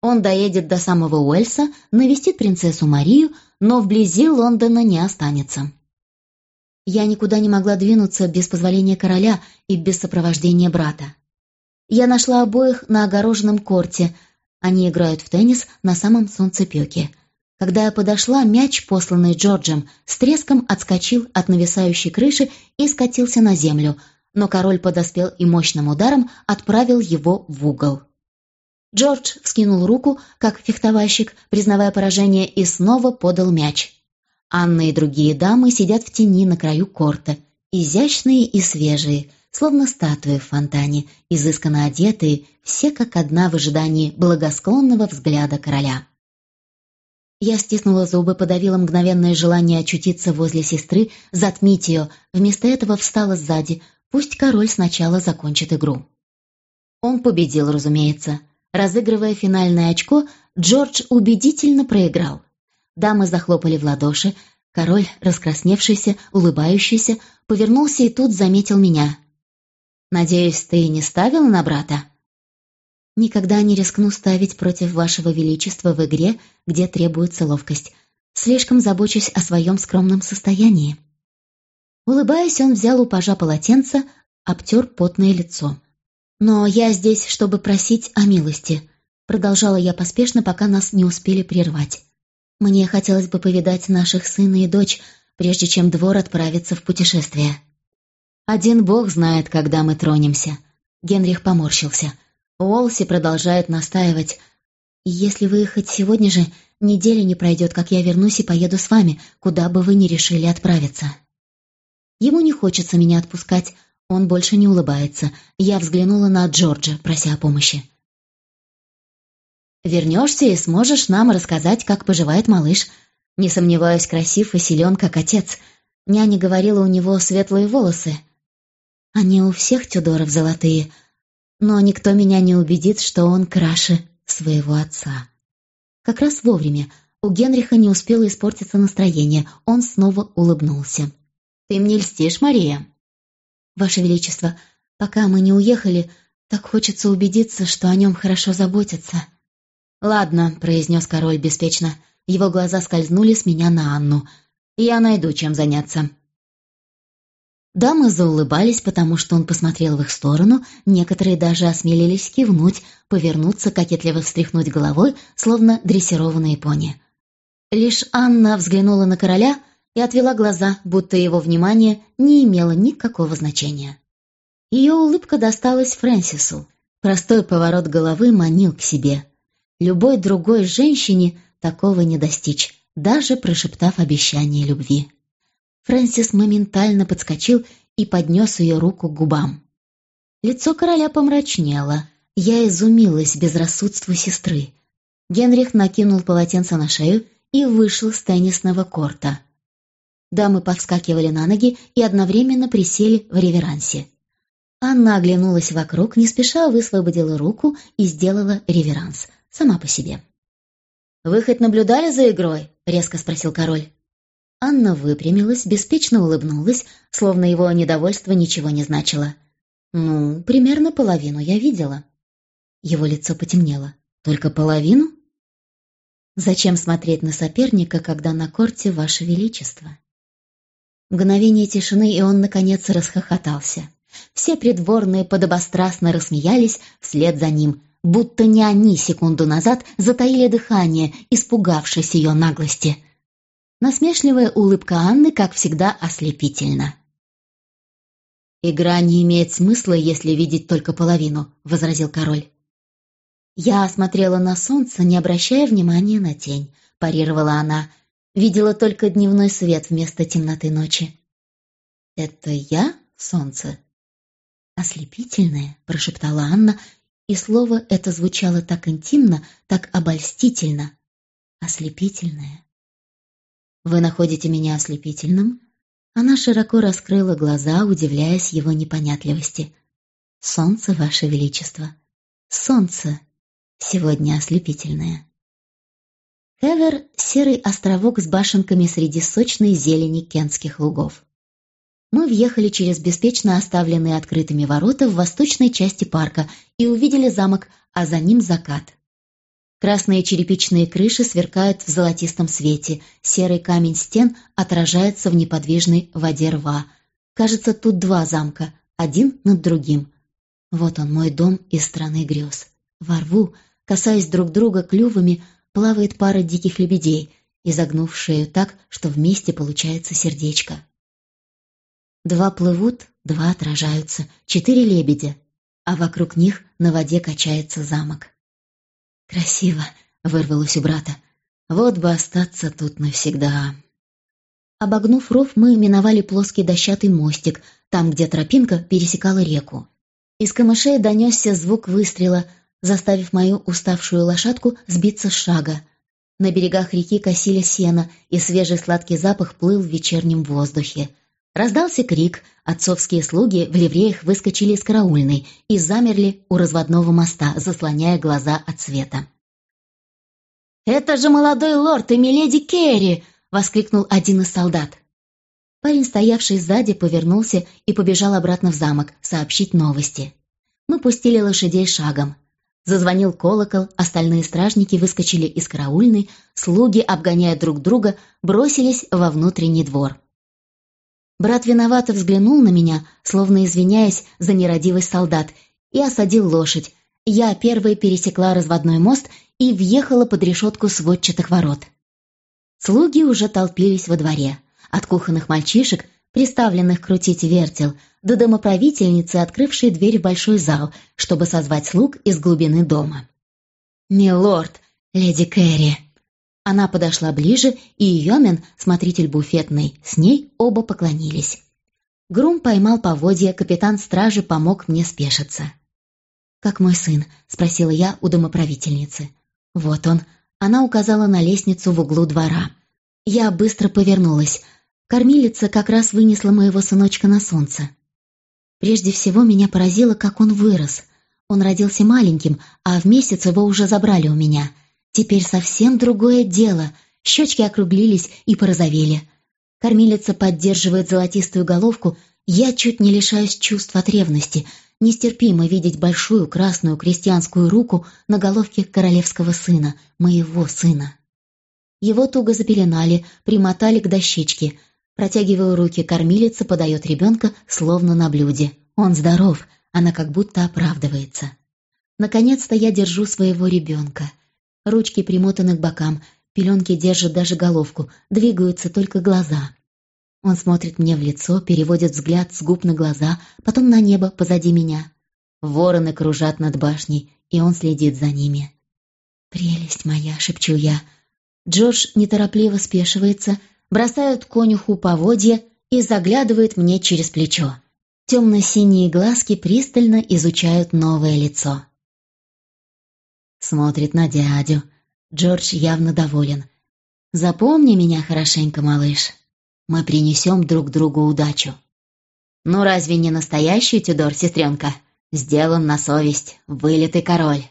Speaker 1: Он доедет до самого Уэльса, навестит принцессу Марию, но вблизи Лондона не останется. Я никуда не могла двинуться без позволения короля и без сопровождения брата. Я нашла обоих на огороженном корте. Они играют в теннис на самом солнцепеке. Когда я подошла, мяч, посланный Джорджем, с треском отскочил от нависающей крыши и скатился на землю, но король подоспел и мощным ударом отправил его в угол. Джордж вскинул руку, как фехтовальщик, признавая поражение, и снова подал мяч. Анна и другие дамы сидят в тени на краю корта, изящные и свежие, словно статуи в фонтане, изысканно одетые, все как одна в ожидании благосклонного взгляда короля. Я стиснула зубы, подавила мгновенное желание очутиться возле сестры, затмить ее, вместо этого встала сзади, пусть король сначала закончит игру. Он победил, разумеется. Разыгрывая финальное очко, Джордж убедительно проиграл. Дамы захлопали в ладоши. Король, раскрасневшийся, улыбающийся, повернулся и тут заметил меня. «Надеюсь, ты не ставил на брата?» «Никогда не рискну ставить против вашего величества в игре, где требуется ловкость. Слишком забочусь о своем скромном состоянии». Улыбаясь, он взял у пажа полотенце, обтер потное лицо. «Но я здесь, чтобы просить о милости», — продолжала я поспешно, пока нас не успели прервать. Мне хотелось бы повидать наших сына и дочь, прежде чем двор отправится в путешествие. Один бог знает, когда мы тронемся. Генрих поморщился. Уолси продолжает настаивать. Если выехать сегодня же, недели не пройдет, как я вернусь и поеду с вами, куда бы вы ни решили отправиться. Ему не хочется меня отпускать, он больше не улыбается. Я взглянула на Джорджа, прося о помощи. Вернешься и сможешь нам рассказать, как поживает малыш. Не сомневаюсь, красив и силен, как отец. Няня говорила, у него светлые волосы. Они у всех Тюдоров золотые, но никто меня не убедит, что он краше своего отца. Как раз вовремя. У Генриха не успело испортиться настроение. Он снова улыбнулся. «Ты мне льстишь, Мария?» «Ваше Величество, пока мы не уехали, так хочется убедиться, что о нем хорошо заботятся». «Ладно», — произнес король беспечно. Его глаза скользнули с меня на Анну. «Я найду, чем заняться». Дамы заулыбались, потому что он посмотрел в их сторону, некоторые даже осмелились кивнуть, повернуться, кокетливо встряхнуть головой, словно дрессированные пони. Лишь Анна взглянула на короля и отвела глаза, будто его внимание не имело никакого значения. Ее улыбка досталась Фрэнсису. Простой поворот головы манил к себе. Любой другой женщине такого не достичь, даже прошептав обещание любви. Фрэнсис моментально подскочил и поднес ее руку к губам. Лицо короля помрачнело. Я изумилась безрассудству сестры. Генрих накинул полотенце на шею и вышел с теннисного корта. Дамы повскакивали на ноги и одновременно присели в реверансе. Анна оглянулась вокруг, не спеша высвободила руку и сделала реверанс, сама по себе. «Вы хоть наблюдали за игрой?» — резко спросил король. Анна выпрямилась, беспечно улыбнулась, словно его недовольство ничего не значило. «Ну, примерно половину я видела». Его лицо потемнело. «Только половину?» «Зачем смотреть на соперника, когда на корте Ваше Величество?» Мгновение тишины, и он, наконец, расхохотался. Все придворные подобострастно рассмеялись вслед за ним, будто не они секунду назад затаили дыхание, испугавшись ее наглости. Насмешливая улыбка Анны, как всегда, ослепительна. «Игра не имеет смысла, если видеть только половину», — возразил король. «Я смотрела на солнце, не обращая внимания на тень», — парировала она. «Видела только дневной свет вместо темноты ночи». «Это я, солнце?» «Ослепительное», — прошептала Анна, и слово это звучало так интимно, так обольстительно. «Ослепительное». «Вы находите меня ослепительным?» Она широко раскрыла глаза, удивляясь его непонятливости. «Солнце, Ваше Величество! Солнце! Сегодня ослепительное!» Хевер — серый островок с башенками среди сочной зелени кентских лугов мы въехали через беспечно оставленные открытыми ворота в восточной части парка и увидели замок, а за ним закат. Красные черепичные крыши сверкают в золотистом свете, серый камень стен отражается в неподвижной воде рва. Кажется, тут два замка, один над другим. Вот он, мой дом из страны грез. Во рву, касаясь друг друга клювами, плавает пара диких лебедей, изогнув шею так, что вместе получается сердечко. Два плывут, два отражаются, четыре лебедя, а вокруг них на воде качается замок. «Красиво!» — вырвалось у брата. «Вот бы остаться тут навсегда!» Обогнув ров, мы миновали плоский дощатый мостик, там, где тропинка пересекала реку. Из камышей донесся звук выстрела, заставив мою уставшую лошадку сбиться с шага. На берегах реки косили сено, и свежий сладкий запах плыл в вечернем воздухе. Раздался крик, отцовские слуги в ливреях выскочили из караульной и замерли у разводного моста, заслоняя глаза от света. «Это же молодой лорд и миледи Керри!» — воскликнул один из солдат. Парень, стоявший сзади, повернулся и побежал обратно в замок сообщить новости. Мы пустили лошадей шагом. Зазвонил колокол, остальные стражники выскочили из караульной, слуги, обгоняя друг друга, бросились во внутренний двор. Брат виновато взглянул на меня, словно извиняясь за нерадивость солдат, и осадил лошадь. Я первой пересекла разводной мост и въехала под решетку сводчатых ворот. Слуги уже толпились во дворе. От кухонных мальчишек, приставленных крутить вертел, до домоправительницы, открывшей дверь в большой зал, чтобы созвать слуг из глубины дома. «Милорд, леди Кэрри!» Она подошла ближе, и Йомен, смотритель буфетной, с ней оба поклонились. Грум поймал поводья, капитан стражи помог мне спешиться. «Как мой сын?» — спросила я у домоправительницы. «Вот он». Она указала на лестницу в углу двора. Я быстро повернулась. Кормилица как раз вынесла моего сыночка на солнце. Прежде всего меня поразило, как он вырос. Он родился маленьким, а в месяц его уже забрали у меня — Теперь совсем другое дело. Щечки округлились и порозовели. Кормилица поддерживает золотистую головку. Я чуть не лишаюсь чувств от ревности. Нестерпимо видеть большую красную крестьянскую руку на головке королевского сына, моего сына. Его туго запеленали, примотали к дощечке. Протягиваю руки, кормилица подает ребенка, словно на блюде. Он здоров, она как будто оправдывается. Наконец-то я держу своего ребенка — Ручки примотаны к бокам, пеленки держат даже головку, двигаются только глаза. Он смотрит мне в лицо, переводит взгляд с губ на глаза, потом на небо позади меня. Вороны кружат над башней, и он следит за ними. «Прелесть моя!» — шепчу я. Джордж неторопливо спешивается, бросает конюху поводья и заглядывает мне через плечо. Темно-синие глазки пристально изучают новое лицо. Смотрит на дядю. Джордж явно доволен. «Запомни меня хорошенько, малыш. Мы принесем друг другу удачу». «Ну разве не настоящий Тюдор, сестренка? Сделан на совесть, вылитый король».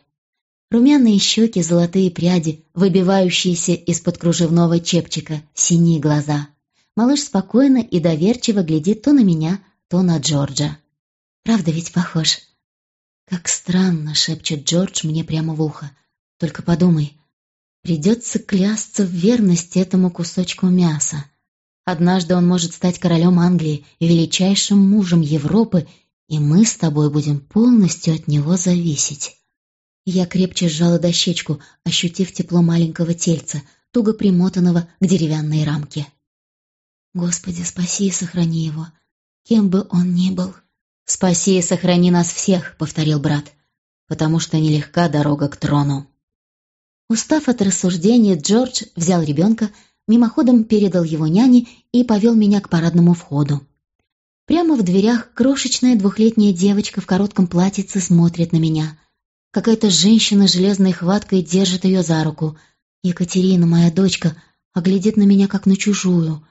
Speaker 1: Румяные щеки, золотые пряди, выбивающиеся из-под кружевного чепчика, синие глаза. Малыш спокойно и доверчиво глядит то на меня, то на Джорджа. «Правда ведь похож?» «Как странно», — шепчет Джордж мне прямо в ухо. «Только подумай, придется клясться в верности этому кусочку мяса. Однажды он может стать королем Англии величайшим мужем Европы, и мы с тобой будем полностью от него зависеть». Я крепче сжала дощечку, ощутив тепло маленького тельца, туго примотанного к деревянной рамке. «Господи, спаси и сохрани его, кем бы он ни был». «Спаси и сохрани нас всех», — повторил брат, «потому что нелегка дорога к трону». Устав от рассуждений, Джордж взял ребенка, мимоходом передал его няне и повел меня к парадному входу. Прямо в дверях крошечная двухлетняя девочка в коротком платьице смотрит на меня. Какая-то женщина железной хваткой держит ее за руку. Екатерина, моя дочка, оглядит на меня как на чужую.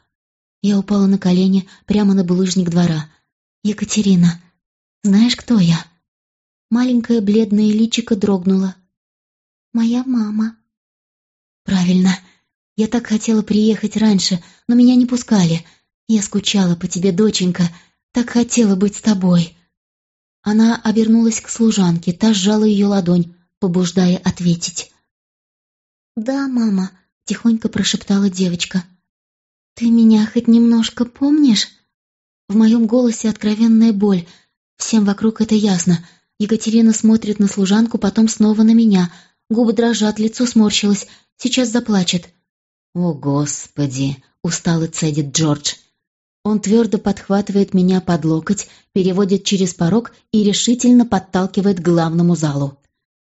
Speaker 1: Я упала на колени прямо на булыжник двора. «Екатерина, знаешь, кто я?» Маленькое бледное личико дрогнуло. «Моя мама». «Правильно. Я так хотела приехать раньше, но меня не пускали. Я скучала по тебе, доченька, так хотела быть с тобой». Она обернулась к служанке, та сжала ее ладонь, побуждая ответить. «Да, мама», — тихонько прошептала девочка. «Ты меня хоть немножко помнишь?» В моем голосе откровенная боль. Всем вокруг это ясно. Екатерина смотрит на служанку, потом снова на меня. Губы дрожат, лицо сморщилось. Сейчас заплачет. «О, Господи!» — устало цедит Джордж. Он твердо подхватывает меня под локоть, переводит через порог и решительно подталкивает к главному залу.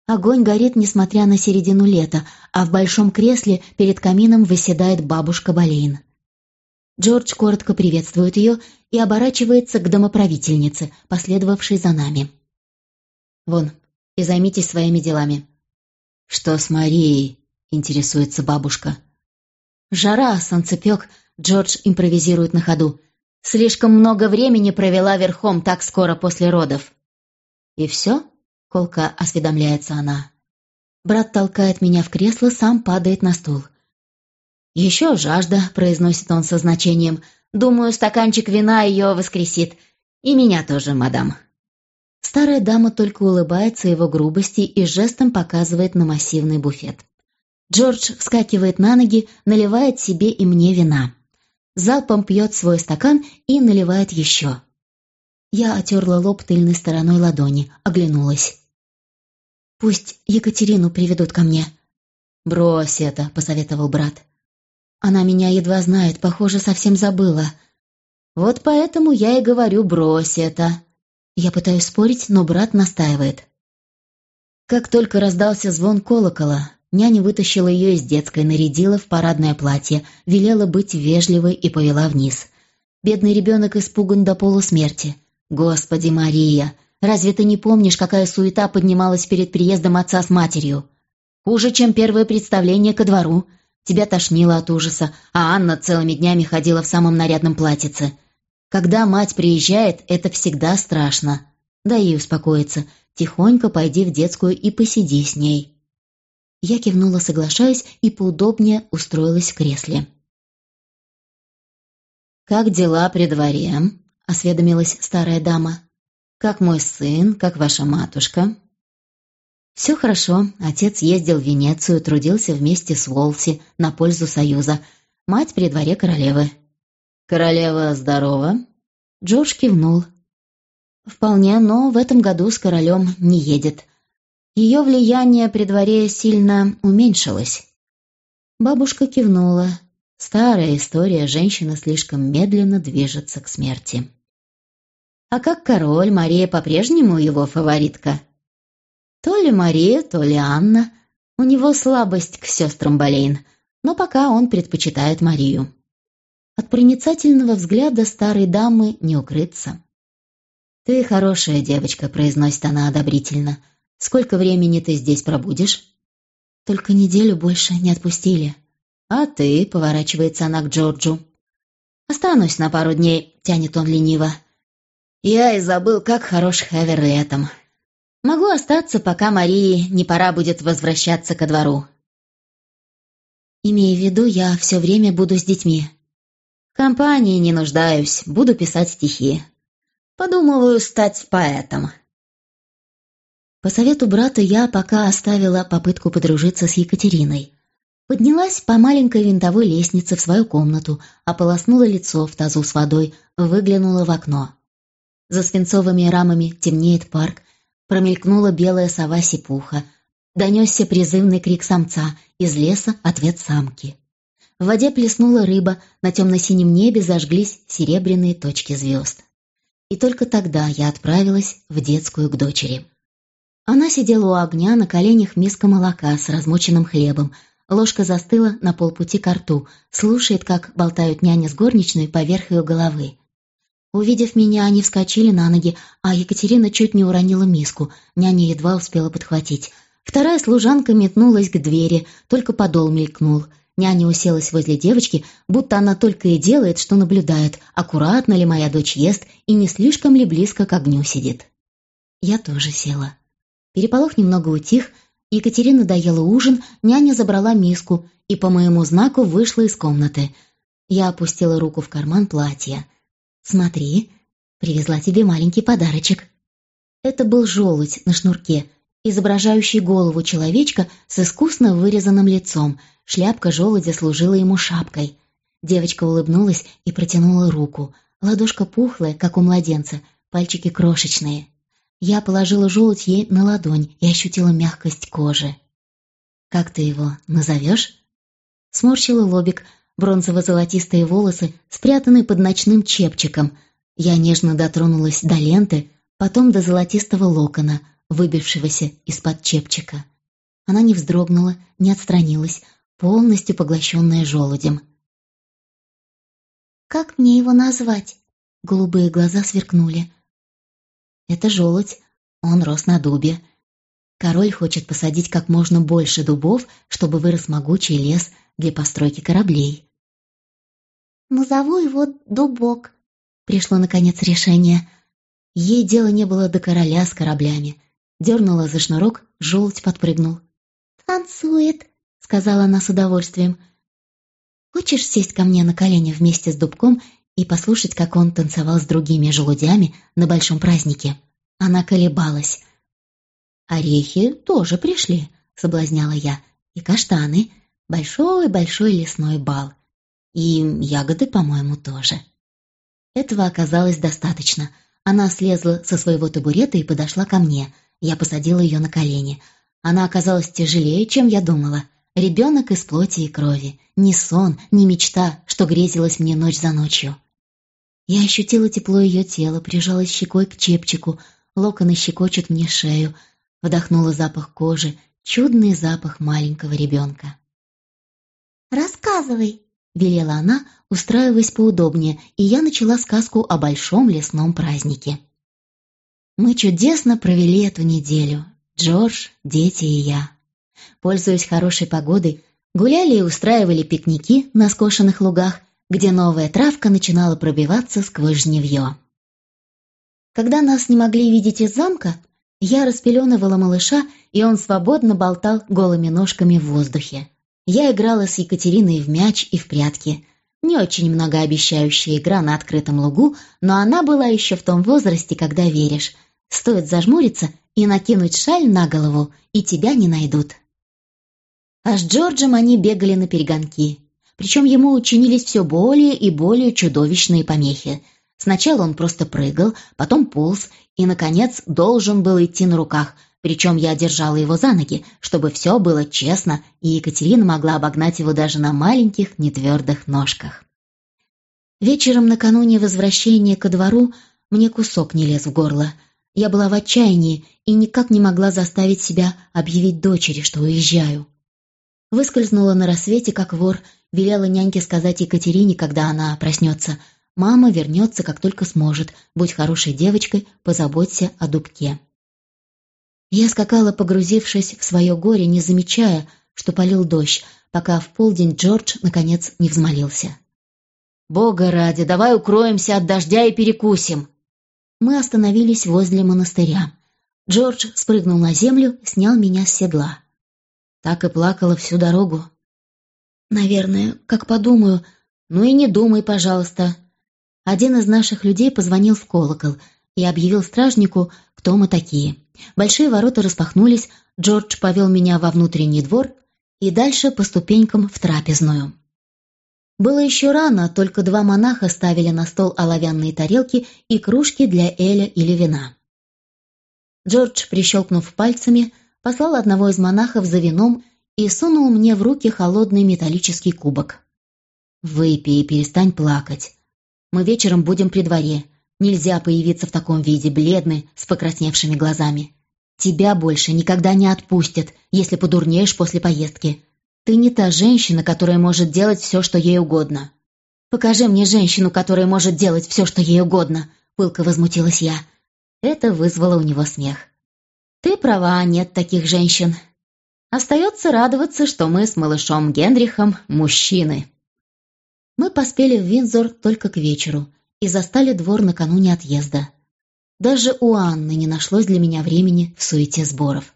Speaker 1: Огонь горит, несмотря на середину лета, а в большом кресле перед камином выседает бабушка Болейн. Джордж коротко приветствует ее и оборачивается к домоправительнице, последовавшей за нами. «Вон, и займитесь своими делами». «Что с Марией?» — интересуется бабушка. «Жара, солнцепек», — Джордж импровизирует на ходу. «Слишком много времени провела верхом так скоро после родов». «И все?» — колко осведомляется она. Брат толкает меня в кресло, сам падает на стул. «Еще жажда», — произносит он со значением. «Думаю, стаканчик вина ее воскресит. И меня тоже, мадам». Старая дама только улыбается его грубости и жестом показывает на массивный буфет. Джордж вскакивает на ноги, наливает себе и мне вина. Залпом пьет свой стакан и наливает еще. Я отерла лоб тыльной стороной ладони, оглянулась. «Пусть Екатерину приведут ко мне». «Брось это», — посоветовал брат. Она меня едва знает, похоже, совсем забыла. Вот поэтому я и говорю, брось это. Я пытаюсь спорить, но брат настаивает. Как только раздался звон колокола, няня вытащила ее из детской, нарядила в парадное платье, велела быть вежливой и повела вниз. Бедный ребенок испуган до полусмерти. «Господи, Мария, разве ты не помнишь, какая суета поднималась перед приездом отца с матерью? Хуже, чем первое представление ко двору. Тебя тошнило от ужаса, а Анна целыми днями ходила в самом нарядном платьице. Когда мать приезжает, это всегда страшно. Дай ей успокоиться. Тихонько пойди в детскую и посиди с ней». Я кивнула, соглашаясь, и поудобнее устроилась в кресле. «Как дела при дворе?» — осведомилась старая дама. «Как мой сын, как ваша матушка?» Все хорошо. Отец ездил в Венецию, трудился вместе с Волси на пользу Союза. Мать при дворе королевы. «Королева здорова?» Джордж кивнул. «Вполне, но в этом году с королем не едет. Ее влияние при дворе сильно уменьшилось». Бабушка кивнула. Старая история, женщина слишком медленно движется к смерти. «А как король, Мария по-прежнему его фаворитка?» То ли Мария, то ли Анна. У него слабость к сестрам Болейн, но пока он предпочитает Марию. От проницательного взгляда старой дамы не укрыться. «Ты хорошая девочка», — произносит она одобрительно. «Сколько времени ты здесь пробудешь?» «Только неделю больше не отпустили». «А ты?» — поворачивается она к Джорджу. «Останусь на пару дней», — тянет он лениво. «Я и забыл, как хорош Хевер летом. Могу остаться, пока Марии не пора будет возвращаться ко двору». «Имея в виду, я все время буду с детьми». «В компании не нуждаюсь, буду писать стихи. Подумываю стать поэтом». По совету брата я пока оставила попытку подружиться с Екатериной. Поднялась по маленькой винтовой лестнице в свою комнату, ополоснула лицо в тазу с водой, выглянула в окно. За свинцовыми рамами темнеет парк, промелькнула белая сова-сипуха, донесся призывный крик самца, из леса ответ самки. В воде плеснула рыба, на темно-синем небе зажглись серебряные точки звезд. И только тогда я отправилась в детскую к дочери. Она сидела у огня, на коленях миска молока с размоченным хлебом, ложка застыла на полпути к рту, слушает, как болтают няня с горничной поверх ее головы. Увидев меня, они вскочили на ноги, а Екатерина чуть не уронила миску, няня едва успела подхватить. Вторая служанка метнулась к двери, только подол мелькнул. Няня уселась возле девочки, будто она только и делает, что наблюдает, аккуратно ли моя дочь ест и не слишком ли близко к огню сидит. Я тоже села. Переполох немного утих, Екатерина доела ужин, няня забрала миску и по моему знаку вышла из комнаты. Я опустила руку в карман платья. «Смотри, привезла тебе маленький подарочек». Это был желудь на шнурке, изображающий голову человечка с искусно вырезанным лицом. Шляпка желудя служила ему шапкой. Девочка улыбнулась и протянула руку. Ладошка пухлая, как у младенца, пальчики крошечные. Я положила желудь ей на ладонь и ощутила мягкость кожи. «Как ты его назовешь?» Сморщила лобик, бронзово-золотистые волосы, спрятанные под ночным чепчиком. Я нежно дотронулась до ленты, потом до золотистого локона, выбившегося из-под чепчика. Она не вздрогнула, не отстранилась, полностью поглощенная желудем. «Как мне его назвать?» Голубые глаза сверкнули. «Это желудь. Он рос на дубе. Король хочет посадить как можно больше дубов, чтобы вырос могучий лес для постройки кораблей. «Назову его Дубок», — пришло, наконец, решение. Ей дела не было до короля с кораблями. Дернула за шнурок, желудь подпрыгнул. «Танцует», — сказала она с удовольствием. «Хочешь сесть ко мне на колени вместе с Дубком и послушать, как он танцевал с другими желудями на большом празднике?» Она колебалась. «Орехи тоже пришли», — соблазняла я, — «и каштаны. Большой-большой лесной бал. И ягоды, по-моему, тоже. Этого оказалось достаточно. Она слезла со своего табурета и подошла ко мне. Я посадила ее на колени. Она оказалась тяжелее, чем я думала. Ребенок из плоти и крови. Ни сон, ни мечта, что грезилась мне ночь за ночью. Я ощутила тепло ее тела, прижалась щекой к чепчику, локоны щекочут мне шею, вдохнула запах кожи, чудный запах маленького ребенка. «Рассказывай», — велела она, устраиваясь поудобнее, и я начала сказку о большом лесном празднике. Мы чудесно провели эту неделю. Джордж, дети и я. Пользуясь хорошей погодой, гуляли и устраивали пикники на скошенных лугах, где новая травка начинала пробиваться сквозь жневье. Когда нас не могли видеть из замка, я распеленывала малыша, и он свободно болтал голыми ножками в воздухе. Я играла с Екатериной в мяч и в прятки. Не очень многообещающая игра на открытом лугу, но она была еще в том возрасте, когда веришь. Стоит зажмуриться и накинуть шаль на голову, и тебя не найдут. А с Джорджем они бегали на перегонки. Причем ему учинились все более и более чудовищные помехи. Сначала он просто прыгал, потом полз и, наконец, должен был идти на руках, причем я держала его за ноги, чтобы все было честно, и Екатерина могла обогнать его даже на маленьких нетвердых ножках. Вечером накануне возвращения ко двору мне кусок не лез в горло. Я была в отчаянии и никак не могла заставить себя объявить дочери, что уезжаю. Выскользнула на рассвете, как вор, велела няньке сказать Екатерине, когда она проснется. Мама вернется, как только сможет. Будь хорошей девочкой, позаботься о дубке. Я скакала, погрузившись в свое горе, не замечая, что полил дождь, пока в полдень Джордж, наконец, не взмолился. «Бога ради, давай укроемся от дождя и перекусим!» Мы остановились возле монастыря. Джордж спрыгнул на землю, снял меня с седла. Так и плакала всю доргу. Наверное, как подумаю. Ну и не думай, пожалуйста. Один из наших людей позвонил в колокол и объявил стражнику, кто мы такие. Большие ворота распахнулись, Джордж повел меня во внутренний двор и дальше по ступенькам в трапезную. Было еще рано, только два монаха ставили на стол оловянные тарелки и кружки для эля или вина. Джордж, прищелкнув пальцами, послал одного из монахов за вином и сунул мне в руки холодный металлический кубок. «Выпей и перестань плакать. Мы вечером будем при дворе. Нельзя появиться в таком виде, бледный, с покрасневшими глазами. Тебя больше никогда не отпустят, если подурнеешь после поездки. Ты не та женщина, которая может делать все, что ей угодно». «Покажи мне женщину, которая может делать все, что ей угодно», — пылко возмутилась я. Это вызвало у него смех. «Ты права, нет таких женщин. Остается радоваться, что мы с малышом Генрихом мужчины». Мы поспели в Винзор только к вечеру и застали двор накануне отъезда. Даже у Анны не нашлось для меня времени в суете сборов.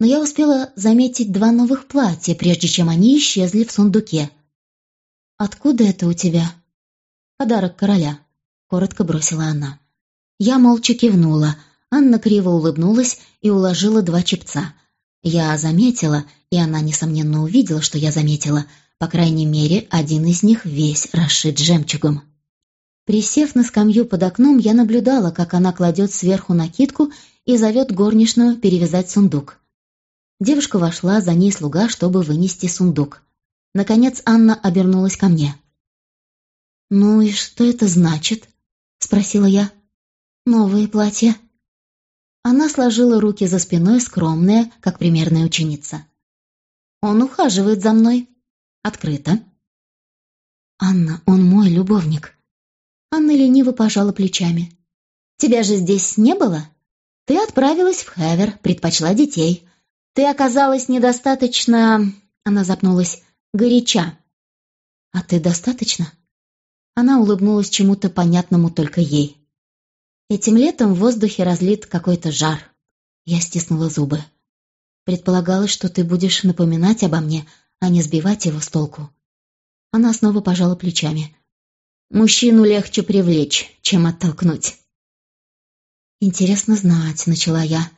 Speaker 1: Но я успела заметить два новых платья, прежде чем они исчезли в сундуке. «Откуда это у тебя?» «Подарок короля», — коротко бросила она. Я молча кивнула. Анна криво улыбнулась и уложила два чепца. Я заметила, и она, несомненно, увидела, что я заметила. По крайней мере, один из них весь расшит жемчугом. Присев на скамью под окном, я наблюдала, как она кладет сверху накидку и зовет горничную перевязать сундук. Девушка вошла, за ней слуга, чтобы вынести сундук. Наконец Анна обернулась ко мне. «Ну и что это значит?» — спросила я. «Новые платья». Она сложила руки за спиной, скромная, как примерная ученица. «Он ухаживает за мной. Открыто». «Анна, он мой любовник». Анна лениво пожала плечами. «Тебя же здесь не было? Ты отправилась в Хевер, предпочла детей. Ты оказалась недостаточно...» Она запнулась. «Горяча». «А ты достаточно?» Она улыбнулась чему-то понятному только ей. Этим летом в воздухе разлит какой-то жар. Я стиснула зубы. Предполагалось, что ты будешь напоминать обо мне, а не сбивать его с толку. Она снова пожала плечами. Мужчину легче привлечь, чем оттолкнуть. «Интересно знать», — начала я.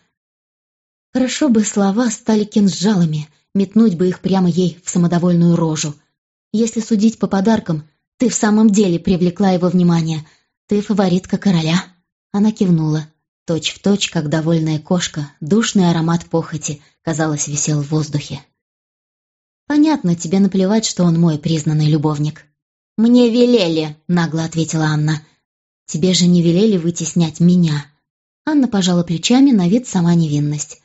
Speaker 1: Хорошо бы слова стали кинжалами, метнуть бы их прямо ей в самодовольную рожу. Если судить по подаркам, ты в самом деле привлекла его внимание. Ты фаворитка короля. Она кивнула. Точь в точь, как довольная кошка, душный аромат похоти, казалось, висел в воздухе. «Понятно, тебе наплевать, что он мой признанный любовник». «Мне велели», — нагло ответила Анна. «Тебе же не велели вытеснять меня». Анна пожала плечами, на вид сама невинность.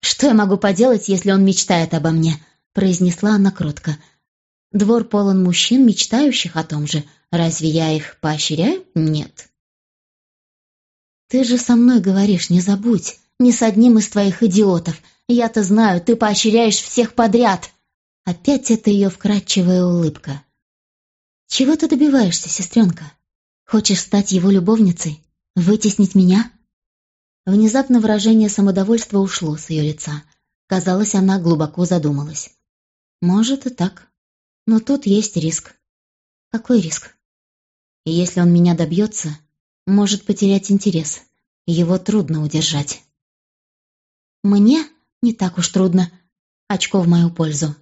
Speaker 1: «Что я могу поделать, если он мечтает обо мне?» — произнесла она кротко. «Двор полон мужчин, мечтающих о том же. Разве я их поощряю? Нет». «Ты же со мной говоришь, не забудь. Не с одним из твоих идиотов. Я-то знаю, ты поощряешь всех подряд». Опять это ее вкрадчивая улыбка. «Чего ты добиваешься, сестренка? Хочешь стать его любовницей? Вытеснить меня?» Внезапно выражение самодовольства ушло с ее лица. Казалось, она глубоко задумалась. «Может и так. Но тут есть риск». «Какой риск?» «Если он меня добьется, может потерять интерес. Его трудно удержать. Мне не так уж трудно. Очко в мою пользу.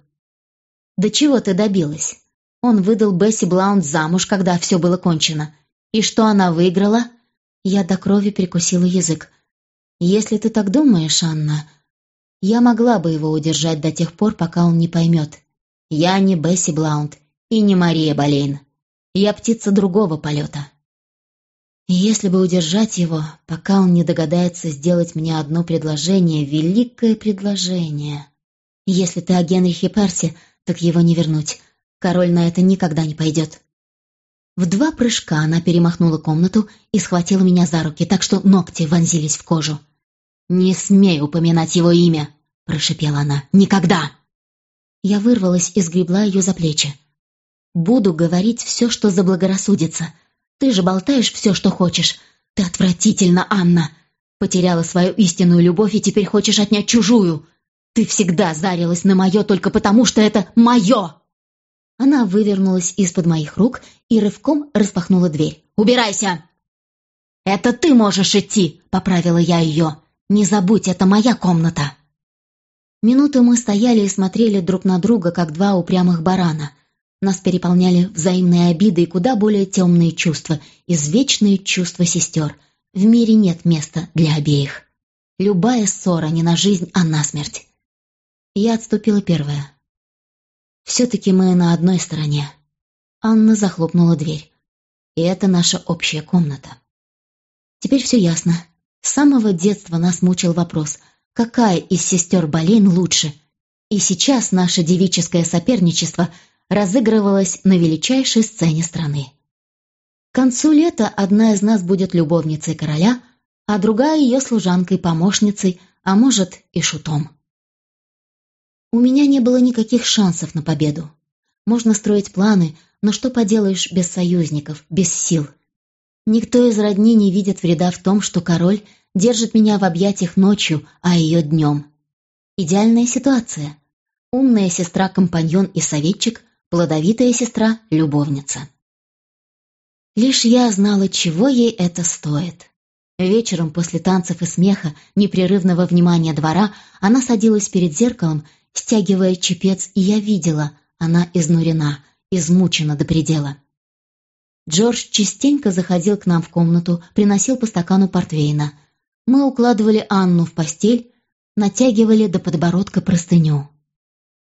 Speaker 1: Да чего ты добилась? Он выдал Бесси Блаунд замуж, когда все было кончено. И что она выиграла? Я до крови прикусила язык. Если ты так думаешь, Анна, я могла бы его удержать до тех пор, пока он не поймет. Я не Бесси Блаунд и не Мария Болейн. Я птица другого полета. Если бы удержать его, пока он не догадается сделать мне одно предложение, великое предложение. Если ты о Генрихе Перси, так его не вернуть. Король на это никогда не пойдет. В два прыжка она перемахнула комнату и схватила меня за руки, так что ногти вонзились в кожу. «Не смей упоминать его имя!» — прошипела она. «Никогда!» Я вырвалась и сгребла ее за плечи. «Буду говорить все, что заблагорассудится. Ты же болтаешь все, что хочешь. Ты отвратительно, Анна! Потеряла свою истинную любовь и теперь хочешь отнять чужую. Ты всегда зарилась на мое только потому, что это мое!» Она вывернулась из-под моих рук и рывком распахнула дверь. «Убирайся!» «Это ты можешь идти!» — поправила я ее. «Не забудь, это моя комната!» Минуту мы стояли и смотрели друг на друга, как два упрямых барана. Нас переполняли взаимные обиды и куда более темные чувства, извечные чувства сестер. В мире нет места для обеих. Любая ссора не на жизнь, а на смерть. Я отступила первая. Все-таки мы на одной стороне. Анна захлопнула дверь. И это наша общая комната. Теперь все ясно. С самого детства нас мучил вопрос, какая из сестер Болейн лучше. И сейчас наше девическое соперничество разыгрывалось на величайшей сцене страны. К концу лета одна из нас будет любовницей короля, а другая ее служанкой-помощницей, а может и шутом. У меня не было никаких шансов на победу. Можно строить планы, но что поделаешь без союзников, без сил? Никто из родни не видит вреда в том, что король держит меня в объятиях ночью, а ее днем. Идеальная ситуация. Умная сестра-компаньон и советчик, плодовитая сестра-любовница. Лишь я знала, чего ей это стоит. Вечером после танцев и смеха, непрерывного внимания двора, она садилась перед зеркалом стягивая чепец, и я видела, она изнурена, измучена до предела. Джордж частенько заходил к нам в комнату, приносил по стакану портвейна. Мы укладывали Анну в постель, натягивали до подбородка простыню.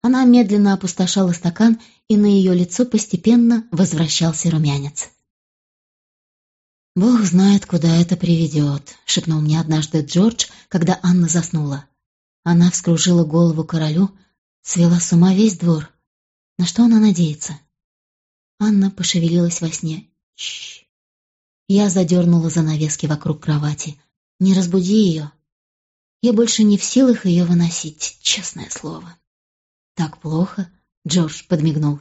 Speaker 1: Она медленно опустошала стакан, и на ее лицо постепенно возвращался румянец. «Бог знает, куда это приведет», — шепнул мне однажды Джордж, когда Анна заснула. Она вскружила голову королю, свела с ума весь двор. На что она надеется? Анна пошевелилась во сне. Чш. Я задернула занавески вокруг кровати. Не разбуди ее. Я больше не в силах ее выносить, честное слово. Так плохо, Джордж подмигнул.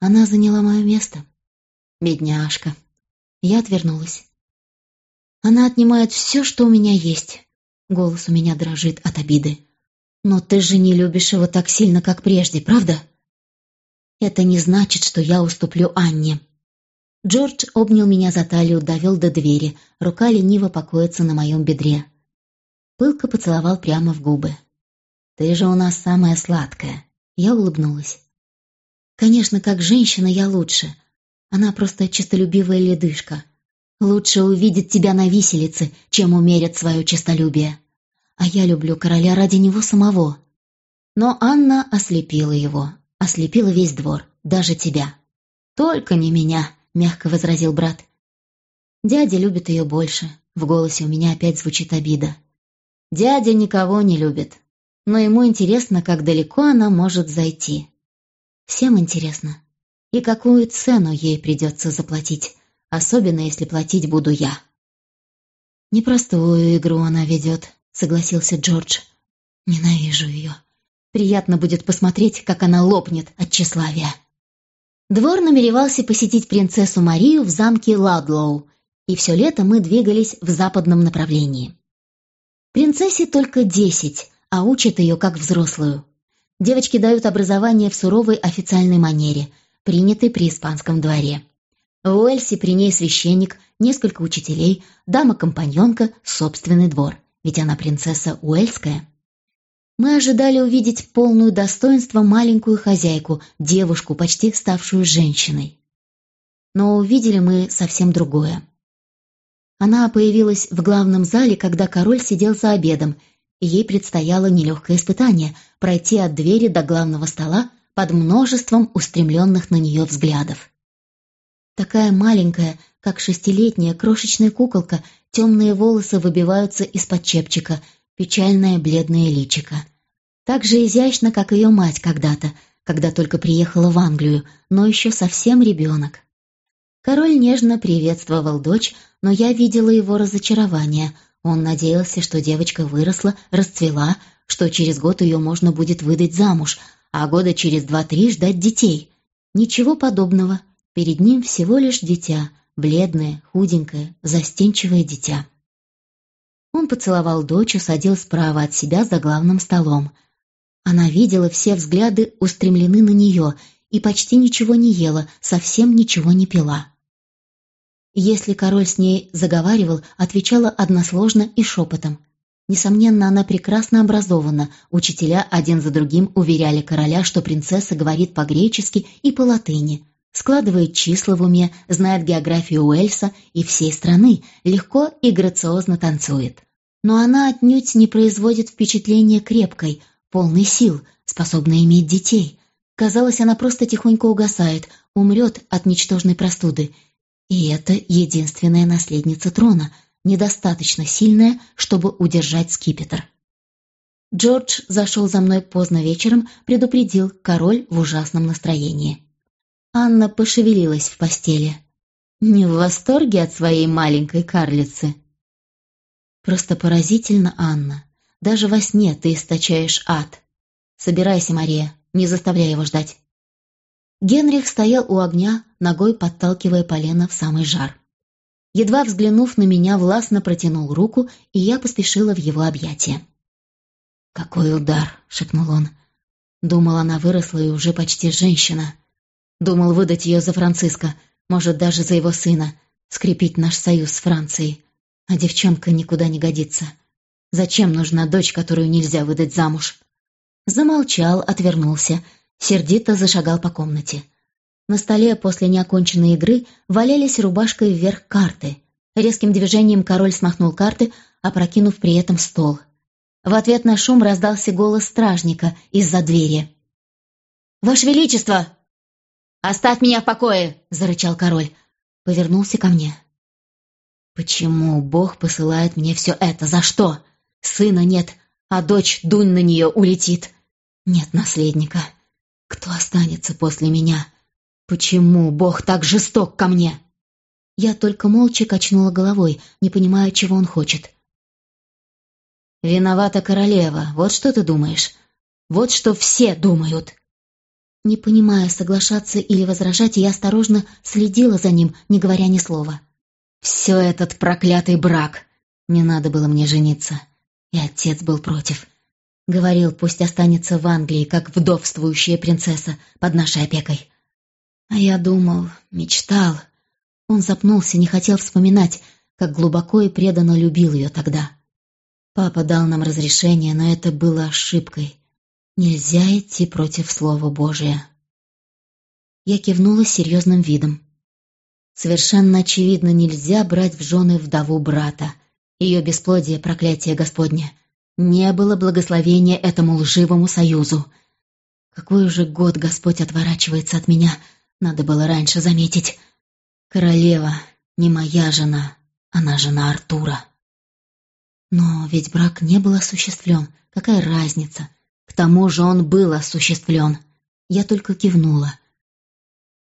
Speaker 1: Она заняла мое место. Бедняжка. Я отвернулась. Она отнимает все, что у меня есть. Голос у меня дрожит от обиды. «Но ты же не любишь его так сильно, как прежде, правда?» «Это не значит, что я уступлю Анне». Джордж обнял меня за талию, довел до двери, рука лениво покоится на моем бедре. Пылко поцеловал прямо в губы. «Ты же у нас самая сладкая». Я улыбнулась. «Конечно, как женщина я лучше. Она просто честолюбивая ледышка. Лучше увидеть тебя на виселице, чем умерят свое честолюбие. А я люблю короля ради него самого. Но Анна ослепила его, ослепила весь двор, даже тебя. «Только не меня», — мягко возразил брат. «Дядя любит ее больше», — в голосе у меня опять звучит обида. «Дядя никого не любит, но ему интересно, как далеко она может зайти. Всем интересно, и какую цену ей придется заплатить, особенно если платить буду я. «Непростую игру она ведет», — согласился Джордж. «Ненавижу ее. Приятно будет посмотреть, как она лопнет от тщеславия». Двор намеревался посетить принцессу Марию в замке Ладлоу, и все лето мы двигались в западном направлении. Принцессе только десять, а учат ее как взрослую. Девочки дают образование в суровой официальной манере, принятой при испанском дворе. В Уэльсе при ней священник, несколько учителей, дама-компаньонка, собственный двор, ведь она принцесса Уэльская. Мы ожидали увидеть полную достоинство маленькую хозяйку, девушку, почти ставшую женщиной. Но увидели мы совсем другое. Она появилась в главном зале, когда король сидел за обедом, и ей предстояло нелегкое испытание — пройти от двери до главного стола под множеством устремленных на нее взглядов. Такая маленькая, как шестилетняя крошечная куколка, темные волосы выбиваются из-под чепчика, печальное бледное личико. Так же изящно, как ее мать когда-то, когда только приехала в Англию, но еще совсем ребенок. Король нежно приветствовал дочь, но я видела его разочарование. Он надеялся, что девочка выросла, расцвела, что через год ее можно будет выдать замуж, а года через два-три ждать детей. Ничего подобного. Перед ним всего лишь дитя, бледное, худенькое, застенчивое дитя. Он поцеловал дочь, усадил справа от себя за главным столом. Она видела все взгляды устремлены на нее и почти ничего не ела, совсем ничего не пила. Если король с ней заговаривал, отвечала односложно и шепотом. Несомненно, она прекрасно образована. Учителя один за другим уверяли короля, что принцесса говорит по-гречески и по-латыни, складывает числа в уме, знает географию Уэльса и всей страны, легко и грациозно танцует. Но она отнюдь не производит впечатления крепкой, полной сил, способной иметь детей. Казалось, она просто тихонько угасает, умрет от ничтожной простуды, и это единственная наследница трона, недостаточно сильная, чтобы удержать скипетр. Джордж зашел за мной поздно вечером, предупредил король в ужасном настроении. Анна пошевелилась в постели. Не в восторге от своей маленькой карлицы. Просто поразительно, Анна. Даже во сне ты источаешь ад. Собирайся, Мария, не заставляй его ждать. Генрих стоял у огня, ногой подталкивая полено в самый жар. Едва взглянув на меня, властно протянул руку, и я поспешила в его объятия. «Какой удар!» — шепнул он. Думал, она выросла и уже почти женщина. Думал выдать ее за Франциска, может, даже за его сына, скрепить наш союз с Францией. А девчонка никуда не годится. Зачем нужна дочь, которую нельзя выдать замуж? Замолчал, отвернулся, сердито зашагал по комнате. На столе после неоконченной игры валялись рубашкой вверх карты. Резким движением король смахнул карты, опрокинув при этом стол. В ответ на шум раздался голос стражника из-за двери. «Ваше Величество!» «Оставь меня в покое!» — зарычал король. Повернулся ко мне. «Почему Бог посылает мне все это? За что? Сына нет, а дочь дунь на нее улетит. Нет наследника. Кто останется после меня? Почему Бог так жесток ко мне? Я только молча качнула головой, не понимая, чего он хочет. «Виновата королева, вот что ты думаешь? Вот что все думают!» Не понимая, соглашаться или возражать, я осторожно следила за ним, не говоря ни слова. «Все этот проклятый брак! Не надо было мне жениться!» И отец был против. Говорил, пусть останется в Англии, как вдовствующая принцесса под нашей опекой. А я думал, мечтал. Он запнулся, не хотел вспоминать, как глубоко и преданно любил ее тогда. Папа дал нам разрешение, но это было ошибкой. Нельзя идти против Слова Божия. Я кивнула серьезным видом. Совершенно очевидно, нельзя брать в жены вдову брата. Ее бесплодие — проклятие Господне — не было благословения этому лживому союзу. Какой уже год Господь отворачивается от меня, надо было раньше заметить. Королева не моя жена, она жена Артура. Но ведь брак не был осуществлен, какая разница? К тому же он был осуществлен. Я только кивнула.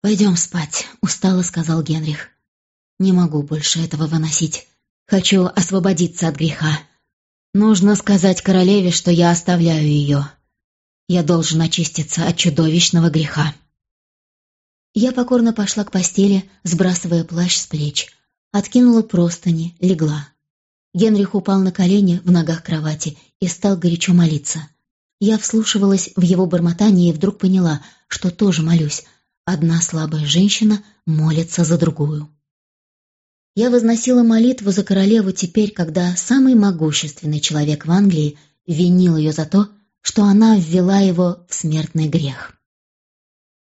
Speaker 1: «Пойдем спать», — устало сказал Генрих. «Не могу больше этого выносить. Хочу освободиться от греха». Нужно сказать королеве, что я оставляю ее. Я должен очиститься от чудовищного греха. Я покорно пошла к постели, сбрасывая плащ с плеч. Откинула простыни, легла. Генрих упал на колени в ногах кровати и стал горячо молиться. Я вслушивалась в его бормотание и вдруг поняла, что тоже молюсь. Одна слабая женщина молится за другую. Я возносила молитву за королеву теперь, когда самый могущественный человек в Англии винил ее за то, что она ввела его в смертный грех.